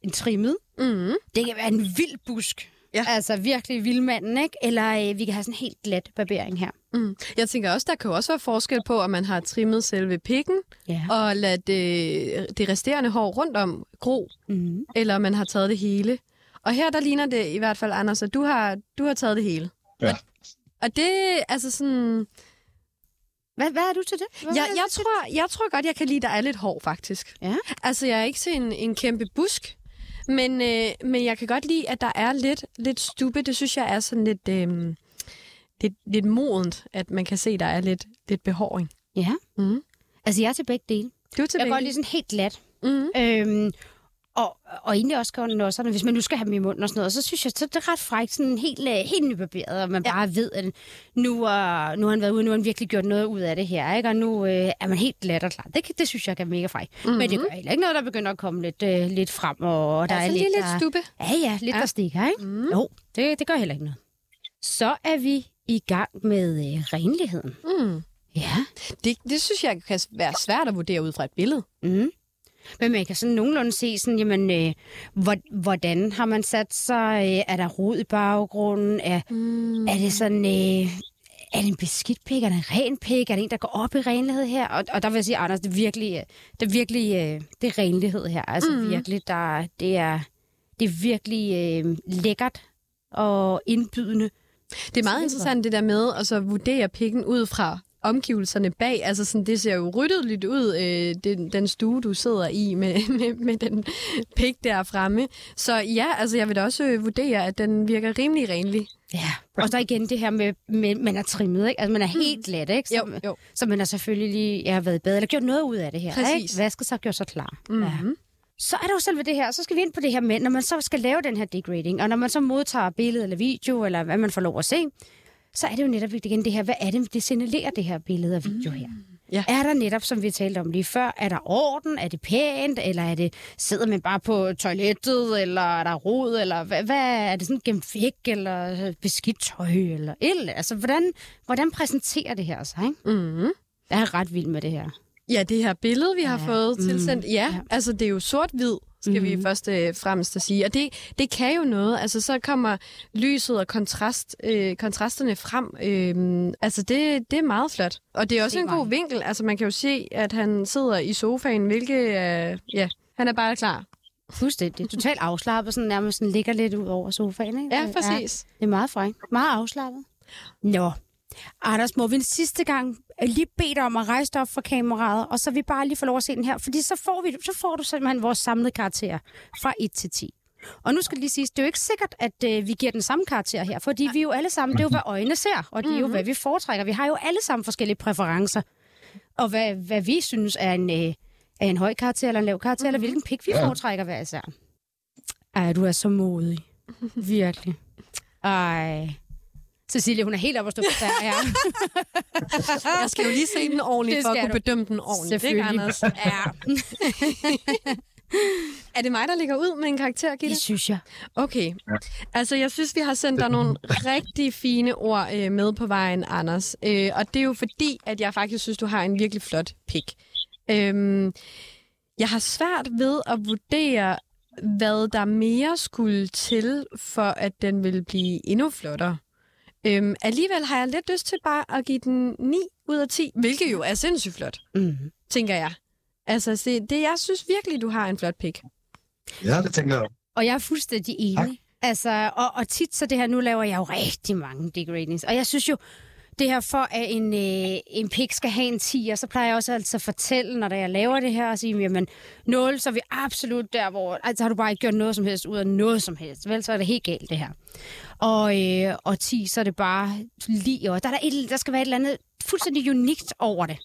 en trimmet. Mm. Det kan være en vild busk. Ja. Altså virkelig vildmanden, ikke? Eller øh, vi kan have sådan en helt glat barbering her. Mm. Jeg tænker også, der kan jo også være forskel på, om man har trimmet selve pikken, Ja. og ladet det, det resterende hår rundt om gro, Mm. eller om man har taget det hele. Og her, der ligner det i hvert fald, Anders, at du har, du har taget det hele. Ja. Og, og det, altså sådan... Hvad, hvad er du til det? Hvad Jeg, jeg, til tror, jeg tror godt, jeg kan lide, at der er lidt hår, faktisk. Ja. Altså, jeg er ikke til en, en kæmpe busk, men, øh, men jeg kan godt lide, at der er lidt, lidt stube. Det synes jeg er sådan lidt, øh, lidt, lidt modent, at man kan se, at der er lidt, lidt behåring. Ja. Mm. Altså, jeg er til begge dele. Du er til Jeg går begge. lige sådan helt glat. Mm. Øhm, og, og egentlig også gør sådan, hvis man nu skal have dem i munden og sådan noget, så synes jeg, så det er ret frækt, sådan helt, øh, helt nybarberet, og man ja. bare ved, at nu, er, nu har han været ude, nu har han virkelig gjort noget ud af det her, ikke? og nu øh, er man helt glat og klar. Det, det synes jeg er mega frækt. Mm-hmm. Men det gør heller ikke noget, der begynder at komme lidt, øh, lidt frem, og der Altså er lidt, lidt stube. Ja, ja, lidt ja. der stikker, ikke? Mm. Jo, det, det gør heller ikke noget. Så er vi i gang med øh, renligheden. Mm. Ja. Det, det synes jeg kan være svært at vurdere ud fra et billede. Mm. Men man kan sådan nogenlunde se, sådan, jamen, øh, hvor, hvordan har man sat sig? Øh, er der rod i baggrunden? Er, Mm. er det sådan... Øh, er det en beskidt pik? Er det en ren pik? Er det en, der går op i renlighed her? Og, og der vil jeg sige, Anders, det er virkelig, øh, det er, virkelig øh, det er renlighed her. Altså mm. virkelig, der, det, er, det er virkelig øh, lækkert og indbydende. Det er meget interessant det der med at så vurdere pikken ud fra omgivelserne bag. Altså sådan, det ser jo ryddeligt ud, øh, den, den stue, du sidder i med, med, med den pik der fremme. Så ja, altså jeg vil da også øh, vurdere, at den virker rimelig renlig. Ja, og så igen det her med, med man er trimmet, ikke? Altså man er helt glat, ikke? Så, Jo, jo. så man har selvfølgelig lige har været i bad, eller gjort noget ud af det her, Præcis. ikke? Vasket sig og gjort sig klar. Mm-hmm. Ja. Så er der jo selve det her, så skal vi ind på det her med, når man så skal lave den her degrading, og når man så modtager billede eller video, eller hvad man får lov at se, så er det jo netop igen det her, hvad er det, det signalerer det her billede og video her? Ja. Er der netop, som vi talte om lige før, er der orden, er det pænt, eller er det, sidder man bare på toilettet, eller er der rod, eller hvad, hvad er det sådan gemt væk, eller beskidt tøj, eller andet? Altså, hvordan, hvordan præsenterer det her sig, ikke? Mm-hmm. Jeg er ret vild med det her. Ja, det her billede, vi har Ja. fået Mm. tilsendt, ja, Ja. altså det er jo sort-hvid, skal mm. vi Mhm. først øh, fremmest at sige. Og det, det kan jo noget, altså så kommer lyset og kontrast, øh, kontrasterne frem. Øh, altså det, det er meget flot. Og det er også Se en god mig. vinkel, altså man kan jo se, at han sidder i sofaen, hvilket, øh, ja, han er bare klar. Fuldstændig. Totalt afslappet, sådan nærmest sådan ligger lidt ud over sofaen, ikke? Ja, præcis. Det er meget frækt. Meget afslappet. Nå. Anders, må vi en sidste gang lige bede dig om at rejse dig op fra kameraet, og så vi bare lige får lov at se den her, fordi så får, vi, så får du simpelthen vores samlede karakter fra 1 til 10. Og nu skal det lige siges, det er jo ikke sikkert, at øh, vi giver den samme karakter her, fordi vi jo alle sammen, det er jo, hvad øjnene ser, og det er jo, hvad vi foretrækker. Vi har jo alle sammen forskellige præferencer, og hvad, hvad vi synes er en, øh, er en høj karakter eller en lav karakter, eller hvilken pik vi foretrækker hver især. Ej, du er så modig. Virkelig. Ej. Cecilie, hun er helt oppe at stå på her. Jeg skal jo lige se den ordentligt, for at kunne du. bedømme den ordentligt, ikke Selvfølgelig. Anders? Ja, Er det mig, der ligger ud med en karakter, Gitte? det synes jeg. Okay. Altså, jeg synes, vi har sendt dig nogle rigtig fine ord øh, med på vejen, Anders. Øh, og det er jo fordi, at jeg faktisk synes, du har en virkelig flot pik. Øhm, jeg har svært ved at vurdere, hvad der mere skulle til, for at den vil blive endnu flottere. Øhm, alligevel har jeg lidt lyst til bare at give den 9 ud af 10, hvilket jo er sindssygt flot, Mm. tænker jeg. Altså, se, det, jeg synes virkelig, du har en flot pik. Ja, det tænker jeg. Og jeg er fuldstændig enig. Altså, og, og tit så det her, nu laver jeg jo rigtig mange degradings. Og jeg synes jo, det her for, at en, øh, en pik skal have en 10, så plejer jeg også altid at fortælle, når jeg laver det her, og sige, jamen 0, så er vi absolut der, hvor altså, har du bare ikke gjort noget som helst ud af noget som helst. Vel, så er det helt galt, det her. Og, øh, og 10, så er det bare lige, og der, er der, et, der skal være et eller andet fuldstændig unikt over det.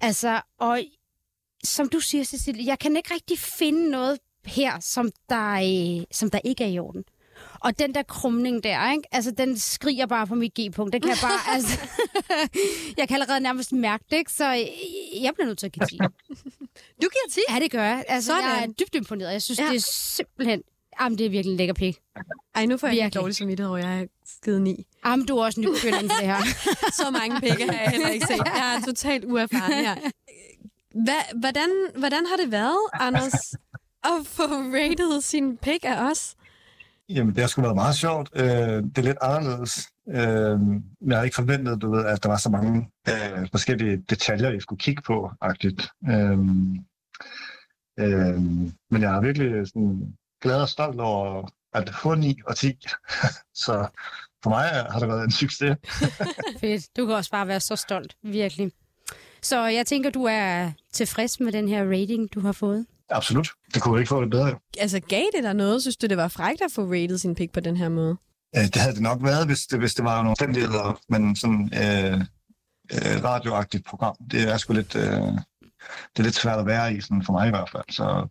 Altså, og som du siger, Cecilie, jeg kan ikke rigtig finde noget her, som der, øh, som der ikke er i orden. Og den der krumning der, ikke? Altså, den skriger bare på mit G-punkt. Den kan jeg bare, altså... jeg kan allerede nærmest mærke det, ikke? Så øh, jeg bliver nødt til at give 10. Du giver 10? Ja, det gør jeg. Altså, Sådan. jeg er dybt imponeret. Jeg synes, Ja. ja. det er simpelthen... Jamen, det er virkelig en lækker pik. Ej, nu får jeg Virkelig. dårlig samvittighed over, jeg har skidt 9. Jamen, du er også nybegynder inden for det her. Så mange pikke har jeg heller ikke set. Jeg er totalt uerfaren her. Hva, hvordan, hvordan har det været, Anders, at få rated sin pik af os? Jamen, det har sgu været meget sjovt. Øh, det er lidt anderledes. Øh, jeg havde ikke forventet, du ved, at der var så mange øh, forskellige detaljer, jeg skulle kigge på, agtigt. Øh, øh, men jeg er virkelig sådan, glad og stolt over at få 9 og 10. så for mig har det været en succes. Fedt. Du kan også bare være så stolt. Virkelig. Så jeg tænker, du er tilfreds med den her rating, du har fået. Absolut. Det kunne ikke få det bedre. Altså, gav det dig noget? Synes du, det var frækt at få rated sin pik på den her måde? Øh, det havde det nok været, hvis det, hvis det var nogle omstændigheder, men sådan øh, øh, radioagtigt program. Det er sgu lidt, øh, det er lidt svært at være i, sådan for mig i hvert fald. Så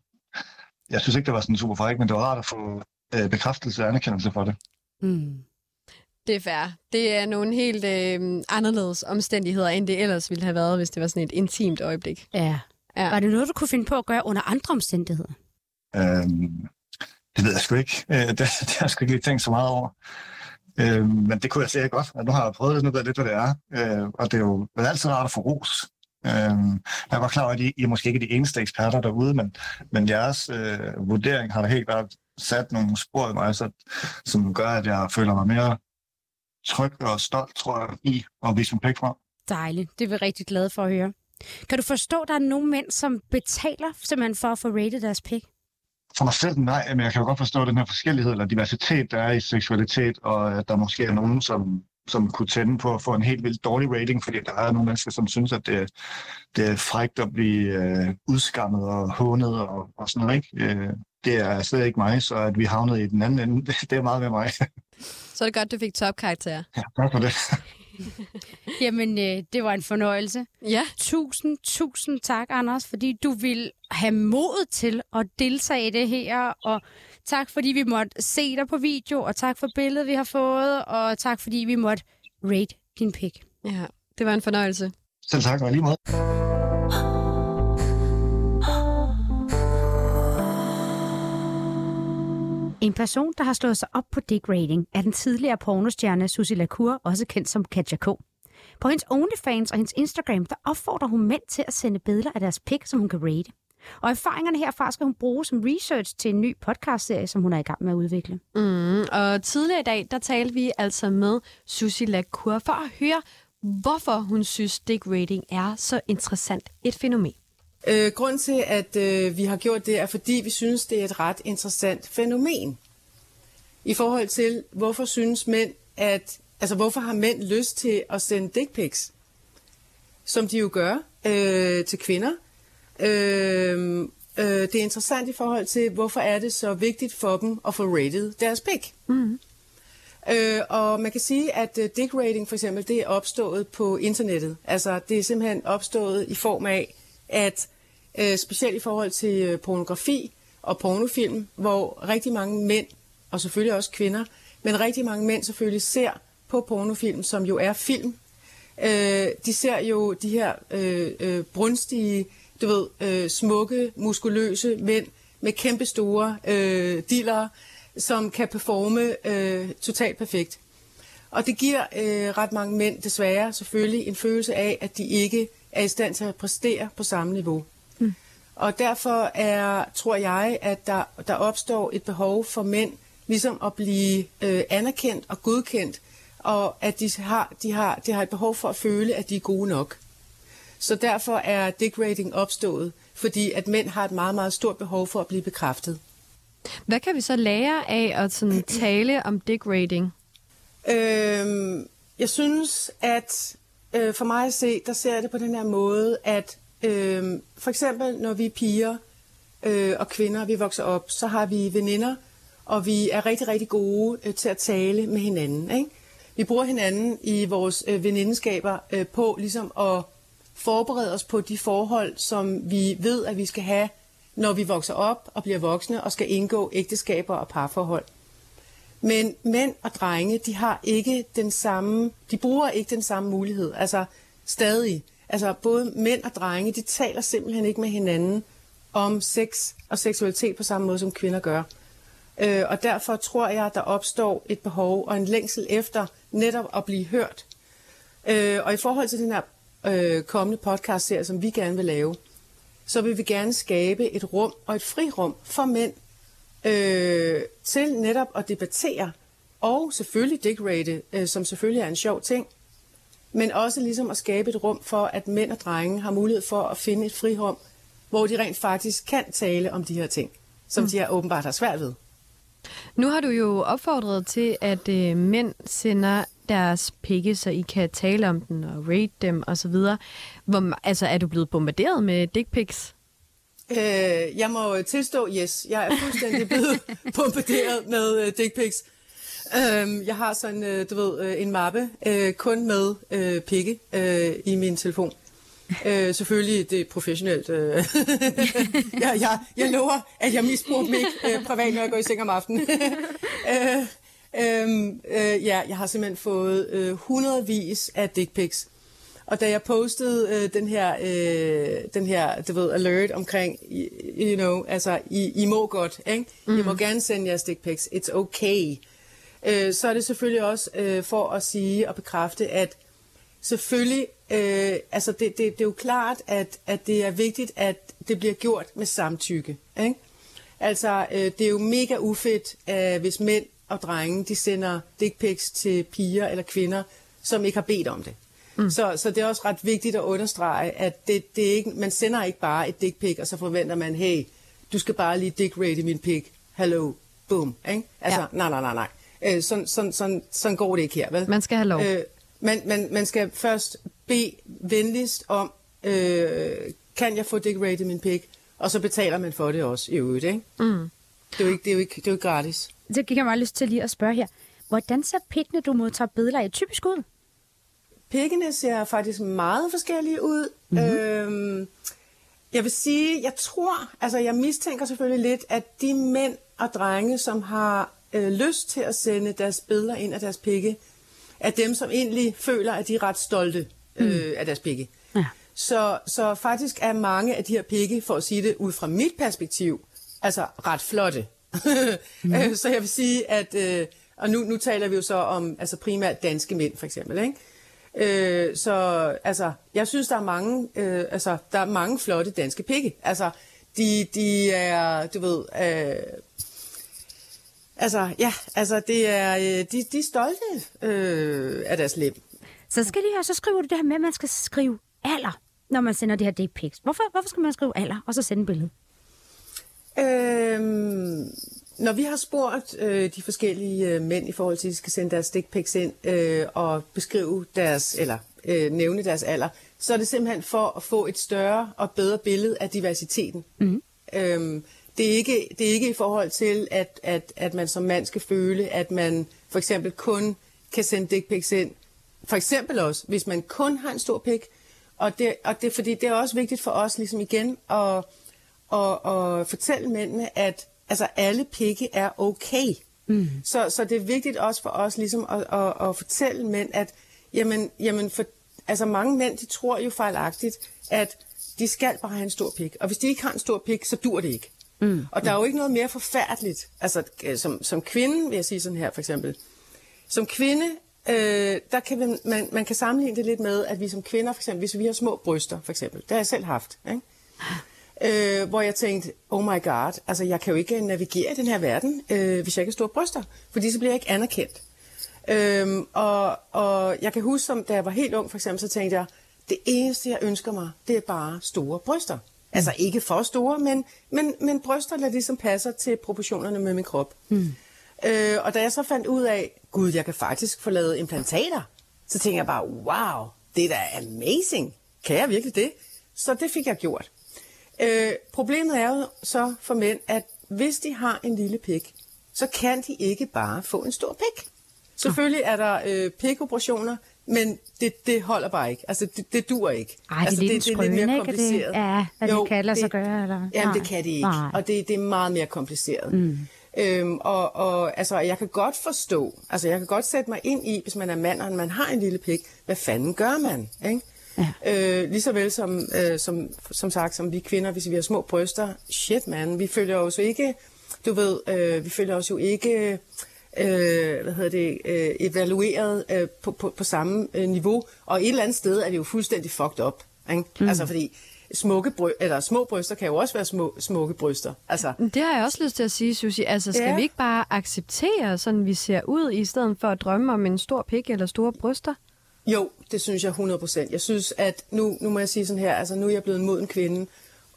jeg synes ikke, det var sådan super fræk, men det var rart at få øh, bekræftelse og anerkendelse for det. Mm. Det er fair. Det er nogle helt øh, anderledes omstændigheder, end det ellers ville have været, hvis det var sådan et intimt øjeblik. Ja. Ja. Var det noget, du kunne finde på at gøre under andre omstændigheder? Øh, det ved jeg sgu ikke. Øh, det, det har jeg sgu ikke lige tænkt så meget over. Øh, men det kunne jeg sikkert godt. At nu har jeg prøvet det, nu ved jeg lidt, hvad det er. Øh, og det er jo det er altid rart at få ros. Øh, jeg godt klar over, at I, I er måske ikke de eneste eksperter derude, men, men jeres øh, vurdering har da helt klart sat nogle spor i mig, så, som gør, at jeg føler mig mere tryg og stolt, tror jeg, i at vise min pæk frem. Dejligt. Det er vi rigtig glade for at høre. Kan du forstå, at der er nogle mænd, som betaler simpelthen for at få rated deres pik? For mig selv, nej, men jeg kan jo godt forstå den her forskellighed eller diversitet, der er i seksualitet, og at der måske er nogen, som som kunne tænde på at få en helt vildt dårlig rating, fordi der er nogle mennesker, som synes, at det, det er frægt at blive øh, udskammet og hånet og, og sådan noget. Ikke? Øh, det er slet ikke mig, så at vi havnede i den anden ende, det, det er meget med mig. Så er det godt, du fik topkarakter. ja, tak for det. Jamen, øh, det var en fornøjelse. Ja. Tusind, tusind tak, Anders, fordi du vil have mod til at deltage i det her, og tak fordi vi måtte se dig på video, og tak for billedet, vi har fået, og tak fordi vi måtte rate din pik. Ja, det var en fornøjelse. Selv tak, og lige måde. En person, der har slået sig op på dick rating, er den tidligere pornostjerne Susie Lacour, også kendt som Katja K. På hendes OnlyFans og hendes Instagram, der opfordrer hun mænd til at sende billeder af deres pik, som hun kan rate. Og erfaringerne herfra skal hun bruge som research til en ny podcastserie, som hun er i gang med at udvikle. Mm, og tidligere i dag, der talte vi altså med Susie Lacour for at høre, hvorfor hun synes, dick rating er så interessant et fænomen. Øh, grund til, at øh, vi har gjort det, er fordi vi synes, det er et ret interessant fænomen. I forhold til, hvorfor synes mænd, at, altså hvorfor har mænd lyst til at sende dick pics, som de jo gør øh, til kvinder. Øh, øh, det er interessant i forhold til, hvorfor er det så vigtigt for dem at få rated deres pik. Mm. Øh, og man kan sige, at uh, dick rating for eksempel, det er opstået på internettet. Altså det er simpelthen opstået i form af, at øh, specielt i forhold til øh, pornografi og pornofilm, hvor rigtig mange mænd, og selvfølgelig også kvinder, men rigtig mange mænd selvfølgelig ser på pornofilm, som jo er film. Øh, de ser jo de her øh, øh, brunstige, du ved, øh, smukke, muskuløse mænd med kæmpe store øh, diller, som kan performe øh, totalt perfekt. Og det giver øh, ret mange mænd desværre selvfølgelig en følelse af, at de ikke er i stand til at præstere på samme niveau. Mm. Og derfor er, tror jeg, at der, der opstår et behov for mænd ligesom at blive øh, anerkendt og godkendt, og at de har, de, har, de har et behov for at føle, at de er gode nok. Så derfor er dick rating opstået, fordi at mænd har et meget, meget stort behov for at blive bekræftet. Hvad kan vi så lære af at sådan tale om dick rating? Øhm, jeg synes, at øh, for mig at se, der ser jeg det på den her måde, at øh, for eksempel når vi piger øh, og kvinder, vi vokser op, så har vi veninder, og vi er rigtig, rigtig gode øh, til at tale med hinanden. Ikke? Vi bruger hinanden i vores øh, venindenskaber øh, på ligesom at forberede os på de forhold, som vi ved, at vi skal have, når vi vokser op og bliver voksne og skal indgå ægteskaber og parforhold. Men mænd og drenge, de har ikke den samme, de bruger ikke den samme mulighed. Altså stadig. Altså både mænd og drenge, de taler simpelthen ikke med hinanden om sex og seksualitet på samme måde, som kvinder gør. Øh, og derfor tror jeg, at der opstår et behov og en længsel efter netop at blive hørt. Øh, og i forhold til den her øh, kommende podcast-serie, som vi gerne vil lave, så vil vi gerne skabe et rum og et frirum for mænd øh, til netop at debattere, og selvfølgelig dick-rate, øh, som selvfølgelig er en sjov ting, men også ligesom at skabe et rum for, at mænd og drenge har mulighed for at finde et frirum, hvor de rent faktisk kan tale om de her ting, som mm. de her åbenbart har svært ved. Nu har du jo opfordret til, at øh, mænd sender deres pikke, så I kan tale om den og rate dem osv. Hvor, altså, er du blevet bombarderet med dick pics? Øh, jeg må tilstå, yes, jeg er fuldstændig blevet bombarderet med uh, dick pics. Um, jeg har sådan, uh, du ved, uh, en mappe uh, kun med uh, pikke uh, i min telefon. Øh, selvfølgelig, det er professionelt. Øh. jeg, jeg, jeg lover, at jeg misbruger dem ikke øh, privat, når jeg går i seng om aftenen. øh, um, uh, ja, jeg har simpelthen fået uh, hundredvis af dick pics. Og da jeg postede øh, den her, øh, den her, du ved, alert omkring, you know, altså, I, I må godt, ikke? Mm. I må gerne sende jeres dick pics. It's okay. Øh, så er det selvfølgelig også øh, for at sige og bekræfte, at selvfølgelig, øh, altså det, det, det er jo klart, at, at det er vigtigt, at det bliver gjort med samtykke, ikke? Altså, øh, det er jo mega ufedt, øh, hvis mænd og drenge, de sender dick pics til piger eller kvinder, som ikke har bedt om det. Mm. Så, så det er også ret vigtigt at understrege, at det, det er ikke, man sender ikke bare et dick pic, og så forventer man, hey, du skal bare lige dick rate min pic. Hello, boom. Ikke? Altså, ja. nej, nej, nej, nej. Øh, sådan, sådan, sådan, sådan går det ikke her, vel? Man skal have lov. Øh, man, man, man skal først bede venligst om, øh, kan jeg få decorated min pik? Og så betaler man for det også i øvrigt, ikke? Mm. Det er jo ikke, det er jo ikke, det er jo ikke gratis. Det gik jeg meget lyst til lige at spørge her. Hvordan ser pikkene, du modtager billeder af, typisk ud? Pikkene ser faktisk meget forskellige ud. Mm-hmm. Øhm, jeg vil sige, jeg tror, altså jeg mistænker selvfølgelig lidt, at de mænd og drenge, som har øh, lyst til at sende deres billeder ind af deres pikke, er dem, som egentlig føler, at de er ret stolte øh, af deres pikke. Ja. Så, så faktisk er mange af de her pikke, for at sige det ud fra mit perspektiv, altså ret flotte. mm. så jeg vil sige, at, øh, og nu, nu taler vi jo så om altså primært danske mænd for eksempel, ikke? Øh, så altså, jeg synes, der er mange, øh, altså, der er mange flotte danske pikke. Altså, de, de er, du ved, øh, altså, ja, altså, det er, øh, de, de er stolte øh, af deres lem. Så skal de her, så skriver du det her med, at man skal skrive alder, når man sender det her dick pics. Hvorfor, hvorfor skal man skrive alder, og så sende billedet? Øhm, når vi har spurgt øh, de forskellige øh, mænd i forhold til, at de skal sende deres dick pics ind øh, og beskrive deres, eller øh, nævne deres alder, så er det simpelthen for at få et større og bedre billede af diversiteten. Mm. Øhm, det, er ikke, det er ikke i forhold til, at, at, at man som mand skal føle, at man for eksempel kun kan sende dick pics ind. For eksempel også, hvis man kun har en stor pik. Og det, og det, fordi det er også vigtigt for os ligesom igen at, at, at fortælle mændene, at altså, alle pikke er okay. Mm. Så, så det er vigtigt også for os ligesom at, at, at fortælle mænd, at jamen, jamen for, altså, mange mænd de tror jo fejlagtigt, at de skal bare have en stor pik. Og hvis de ikke har en stor pik, så dur det ikke. Mm. Og der er jo ikke noget mere forfærdeligt. Altså, øh, som, som kvinde vil jeg sige sådan her for eksempel. Som kvinde, øh, der kan man, man, man kan sammenligne det lidt med, at vi som kvinder, for eksempel, hvis vi har små bryster, for eksempel, det har jeg selv haft, ikke? Øh, hvor jeg tænkte, oh my god, altså jeg kan jo ikke navigere i den her verden, øh, hvis jeg ikke har store bryster, fordi så bliver jeg ikke anerkendt. Øhm, og, og jeg kan huske, som da jeg var helt ung, for eksempel, så tænkte jeg, det eneste, jeg ønsker mig, det er bare store bryster. Altså ikke for store, men, men, men bryster, der ligesom passer til proportionerne med min krop. Mm. Øh, og da jeg så fandt ud af, gud, jeg kan faktisk få lavet implantater, så tænkte jeg bare, wow, det er da amazing. Kan jeg virkelig det? Så det fik jeg gjort. Øh, problemet er jo så for mænd, at hvis de har en lille pik, så kan de ikke bare få en stor pik. Selvfølgelig er der øh, pikoperationer, men det, det holder bare ikke. Altså, det, det dur ikke. Ej, altså, det er det, er lidt mere skrøne, ikke? Det- kompliceret. ja, at det kan lade sig det- gøre, eller? Jamen, Nej. det kan det ikke. Nej. Og det, det er meget mere kompliceret. Mm. Øhm, og, og altså, jeg kan godt forstå, altså jeg kan godt sætte mig ind i, hvis man er mand, og man har en lille pik, hvad fanden gør man? Ikke? Ja. Øh, lige så vel som, øh, som, som sagt, som vi kvinder, hvis vi har små bryster, shit man, vi føler os jo ikke, du ved, øh, vi føler os jo ikke, øh, hvad hedder det, øh, evalueret øh, på, på, på samme øh, niveau, og et eller andet sted er det jo fuldstændig fucked up, ikke? Mm. Altså fordi, smukke bry- eller små bryster kan jo også være små, smukke bryster. Altså, Det har jeg også lyst til at sige, Susie. Altså, skal Ja. vi ikke bare acceptere, sådan vi ser ud, i stedet for at drømme om en stor pik eller store bryster? Jo, det synes jeg 100%. Jeg synes, at nu, nu må jeg sige sådan her, altså nu er jeg blevet en moden kvinde,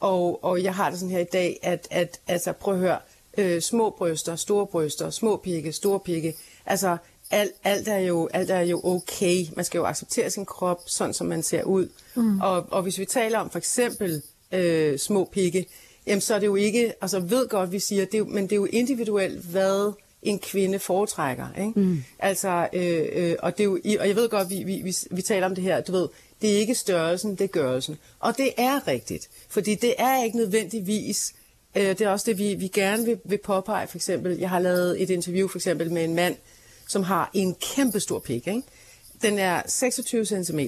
og, og jeg har det sådan her i dag, at, at altså, prøv at høre, øh, små bryster, store bryster, små pikke, store pikke, altså alt, alt, er jo, alt er jo okay. Man skal jo acceptere sin krop, sådan som man ser ud. Mm. Og, og hvis vi taler om for eksempel øh, små pikke, jamen så er det jo ikke, altså ved godt, vi siger, det men det er jo individuelt, hvad en kvinde foretrækker. Ikke? Mm. Altså, øh, øh, og, det er jo, og jeg ved godt, vi, vi, vi, vi taler om det her, du ved, det er ikke størrelsen, det er gørelsen. Og det er rigtigt, fordi det er ikke nødvendigvis, øh, det er også det, vi, vi gerne vil, vil påpege, for eksempel, jeg har lavet et interview for eksempel med en mand, som har en kæmpe stor pik, ikke? Den er 26 cm,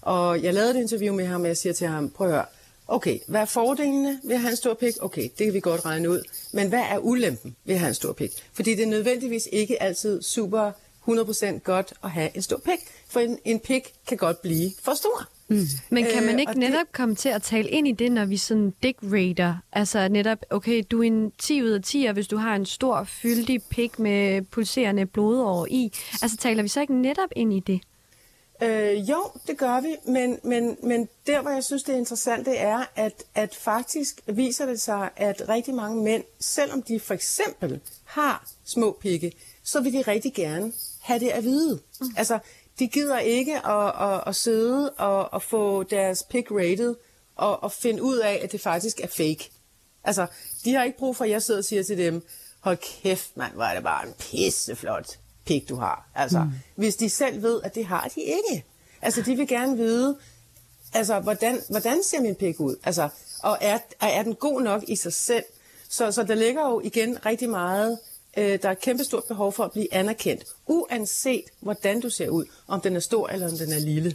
og jeg lavede et interview med ham, og jeg siger til ham, prøv at høre, okay, hvad er fordelene ved at have en stor pik? Okay, det kan vi godt regne ud. Men hvad er ulempen ved at have en stor pik? Fordi det er nødvendigvis ikke altid super 100% godt at have en stor pik, for en, en pik kan godt blive for stor. Mm. Men kan man ikke og netop komme til at tale ind i det, når vi sådan dick rater? Altså netop, okay, du er en 10 ud af 10, og hvis du har en stor, fyldig pik med pulserende blodår i, altså taler vi så ikke netop ind i det? Øh, jo, det gør vi, men, men, men der, hvor jeg synes, det er interessant, det er, at, at faktisk viser det sig, at rigtig mange mænd, selvom de for eksempel har små pikke, så vil de rigtig gerne have det at vide. Mm. Altså, de gider ikke at, at, at sidde og at få deres pick rated og, og finde ud af, at det faktisk er fake. Altså, de har ikke brug for, at jeg sidder og siger til dem, hold kæft mand, hvor er det bare en pisseflot pik, du har. Altså, mm. hvis de selv ved, at det har de ikke. Altså, de vil gerne vide, altså, hvordan, hvordan ser min pik ud? Altså, og er, er den god nok i sig selv? Så, så der ligger jo igen rigtig meget, øh, der er et kæmpestort behov for at blive anerkendt, uanset hvordan du ser ud, om den er stor eller om den er lille.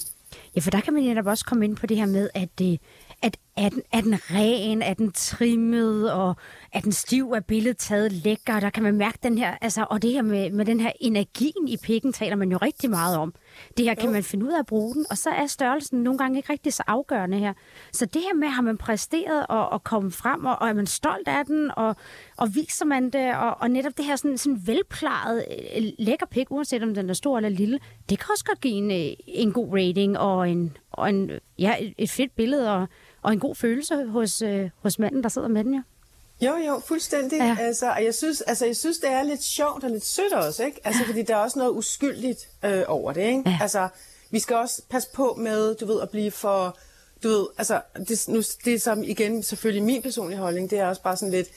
Ja, for der kan man netop også komme ind på det her med, at, øh, at er, den, er den ren, er den trimmet, og er den stiv, er billedet taget lækker, der kan man mærke den her, altså, og det her med, med den her energien i pikken, taler man jo rigtig meget om. Det her kan man finde ud af at bruge den, og så er størrelsen nogle gange ikke rigtig så afgørende her. Så det her med, har man præsteret og, og komme frem, og, og er man stolt af den, og, og viser man det, og, og netop det her sådan, sådan velplejet, øh, lækker pik, uanset om den er stor eller lille, det kan også godt give en, øh, en god rating og, en, og en, ja, et fedt billede og, og en god følelse hos, øh, hos manden, der sidder med den, ja. Jo, jo, fuldstændig. Ja. Altså, og jeg synes, altså, jeg synes, det er lidt sjovt og lidt sødt også, ikke? Altså, ja. fordi der er også noget uskyldigt øh, over det, ikke? Ja. Altså, vi skal også passe på med, du ved, at blive for, du ved, altså, det, nu, det som igen selvfølgelig min personlige holdning, det er også bare sådan lidt,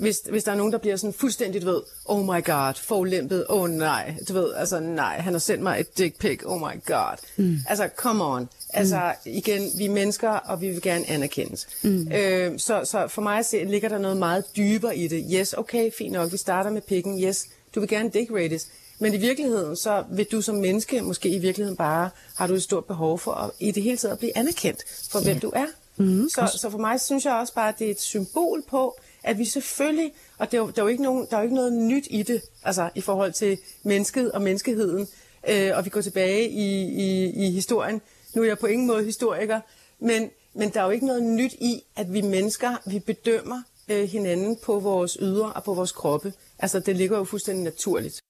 hvis, hvis der er nogen, der bliver sådan fuldstændig, du ved, oh my god, forlæmpet, oh nej, du ved, altså nej, han har sendt mig et dick pic, oh my god. Mm. Altså, come on. Altså, mm. igen, vi er mennesker, og vi vil gerne anerkendes. Mm. Øh, så, så for mig se, ligger der noget meget dybere i det. Yes, okay, fint nok, vi starter med pikken. Yes, du vil gerne dick rates. Men i virkeligheden, så vil du som menneske, måske i virkeligheden bare, har du et stort behov for at, i det hele taget at blive anerkendt for, yeah. hvem du er. Mm. Så, så for mig synes jeg også bare, at det er et symbol på, at vi selvfølgelig, og der er der er jo ikke, nogen, der er jo ikke noget nyt i det, altså i forhold til mennesket og menneskeheden, øh, og vi går tilbage i, i, i historien. Nu er jeg på ingen måde historiker, men, men der er jo ikke noget nyt i, at vi mennesker, vi bedømmer øh, hinanden på vores ydre og på vores kroppe. Altså det ligger jo fuldstændig naturligt.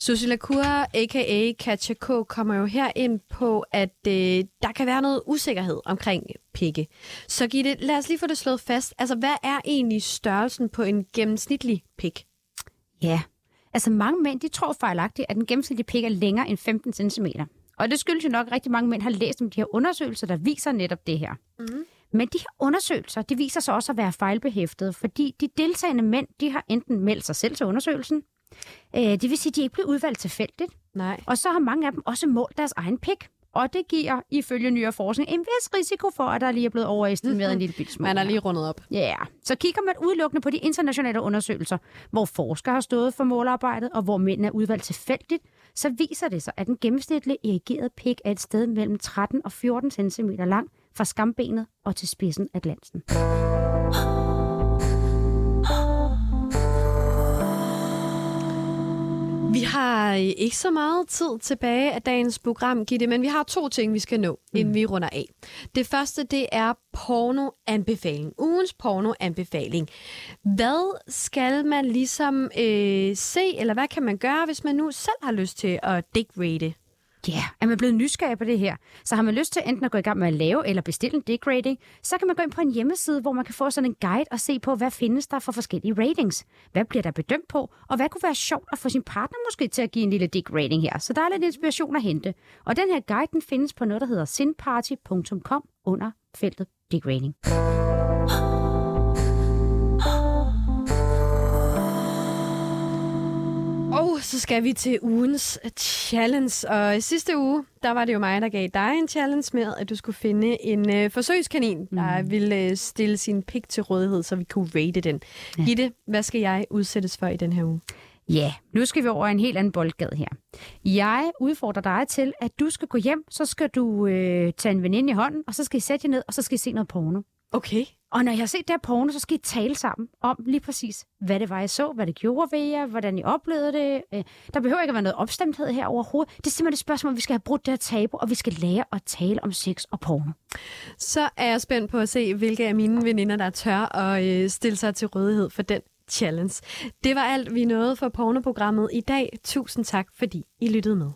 Susie Lacour, a.k.a. Katja K., kommer jo her ind på, at øh, der kan være noget usikkerhed omkring pikke. Så Gitte, lad os lige få det slået fast. Altså, hvad er egentlig størrelsen på en gennemsnitlig pik? Ja, altså mange mænd, de tror fejlagtigt, at en gennemsnitlig pik er længere end 15 cm. Og det skyldes jo nok, at rigtig mange mænd har læst om de her undersøgelser, der viser netop det her. Mm. Men de her undersøgelser, de viser sig også at være fejlbehæftede, fordi de deltagende mænd, de har enten meldt sig selv til undersøgelsen, øh, det vil sige, at de ikke bliver udvalgt tilfældigt. Nej. Og så har mange af dem også målt deres egen pik. Og det giver ifølge nyere forskning en vis risiko for, at der lige er blevet overestimeret en lille bit Man er lige rundet op. Ja, yeah. så kigger man udelukkende på de internationale undersøgelser, hvor forskere har stået for målarbejdet, og hvor mænd er udvalgt tilfældigt, så viser det sig, at den gennemsnitlige erigerede pik er et sted mellem 13 og 14 cm lang fra skambenet og til spidsen af glansen. Vi har ikke så meget tid tilbage af dagens program, Gitte, men vi har to ting, vi skal nå, mm. inden vi runder af. Det første, det er pornoanbefaling. Ugens pornoanbefaling. Hvad skal man ligesom øh, se, eller hvad kan man gøre, hvis man nu selv har lyst til at digrate? Ja, yeah. er man blevet nysgerrig på det her, så har man lyst til enten at gå i gang med at lave eller bestille en dick rating, så kan man gå ind på en hjemmeside, hvor man kan få sådan en guide og se på, hvad findes der for forskellige ratings. Hvad bliver der bedømt på, og hvad kunne være sjovt at få sin partner måske til at give en lille dick rating her. Så der er lidt inspiration at hente. Og den her guide, den findes på noget, der hedder sinparty.com under feltet dick rating. Og så skal vi til ugens challenge. Og sidste uge, der var det jo mig, der gav dig en challenge med, at du skulle finde en øh, forsøgskanin, der mm. ville øh, stille sin pik til rådighed, så vi kunne rate den. Ja. Gitte, hvad skal jeg udsættes for i den her uge? Ja, nu skal vi over en helt anden boldgade her. Jeg udfordrer dig til, at du skal gå hjem, så skal du øh, tage en veninde i hånden, og så skal I sætte jer ned, og så skal I se noget porno. Okay. Og når jeg har set der porno, så skal I tale sammen om lige præcis, hvad det var, jeg så, hvad det gjorde ved jer, hvordan I oplevede det. Øh, der behøver ikke at være noget opstemthed her overhovedet. Det er simpelthen et spørgsmål, vi skal have brudt det her tabu, og vi skal lære at tale om sex og porno. Så er jeg spændt på at se, hvilke af mine veninder, der tør at øh, stille sig til rådighed for den challenge. Det var alt, vi nåede for pornoprogrammet i dag. Tusind tak, fordi I lyttede med.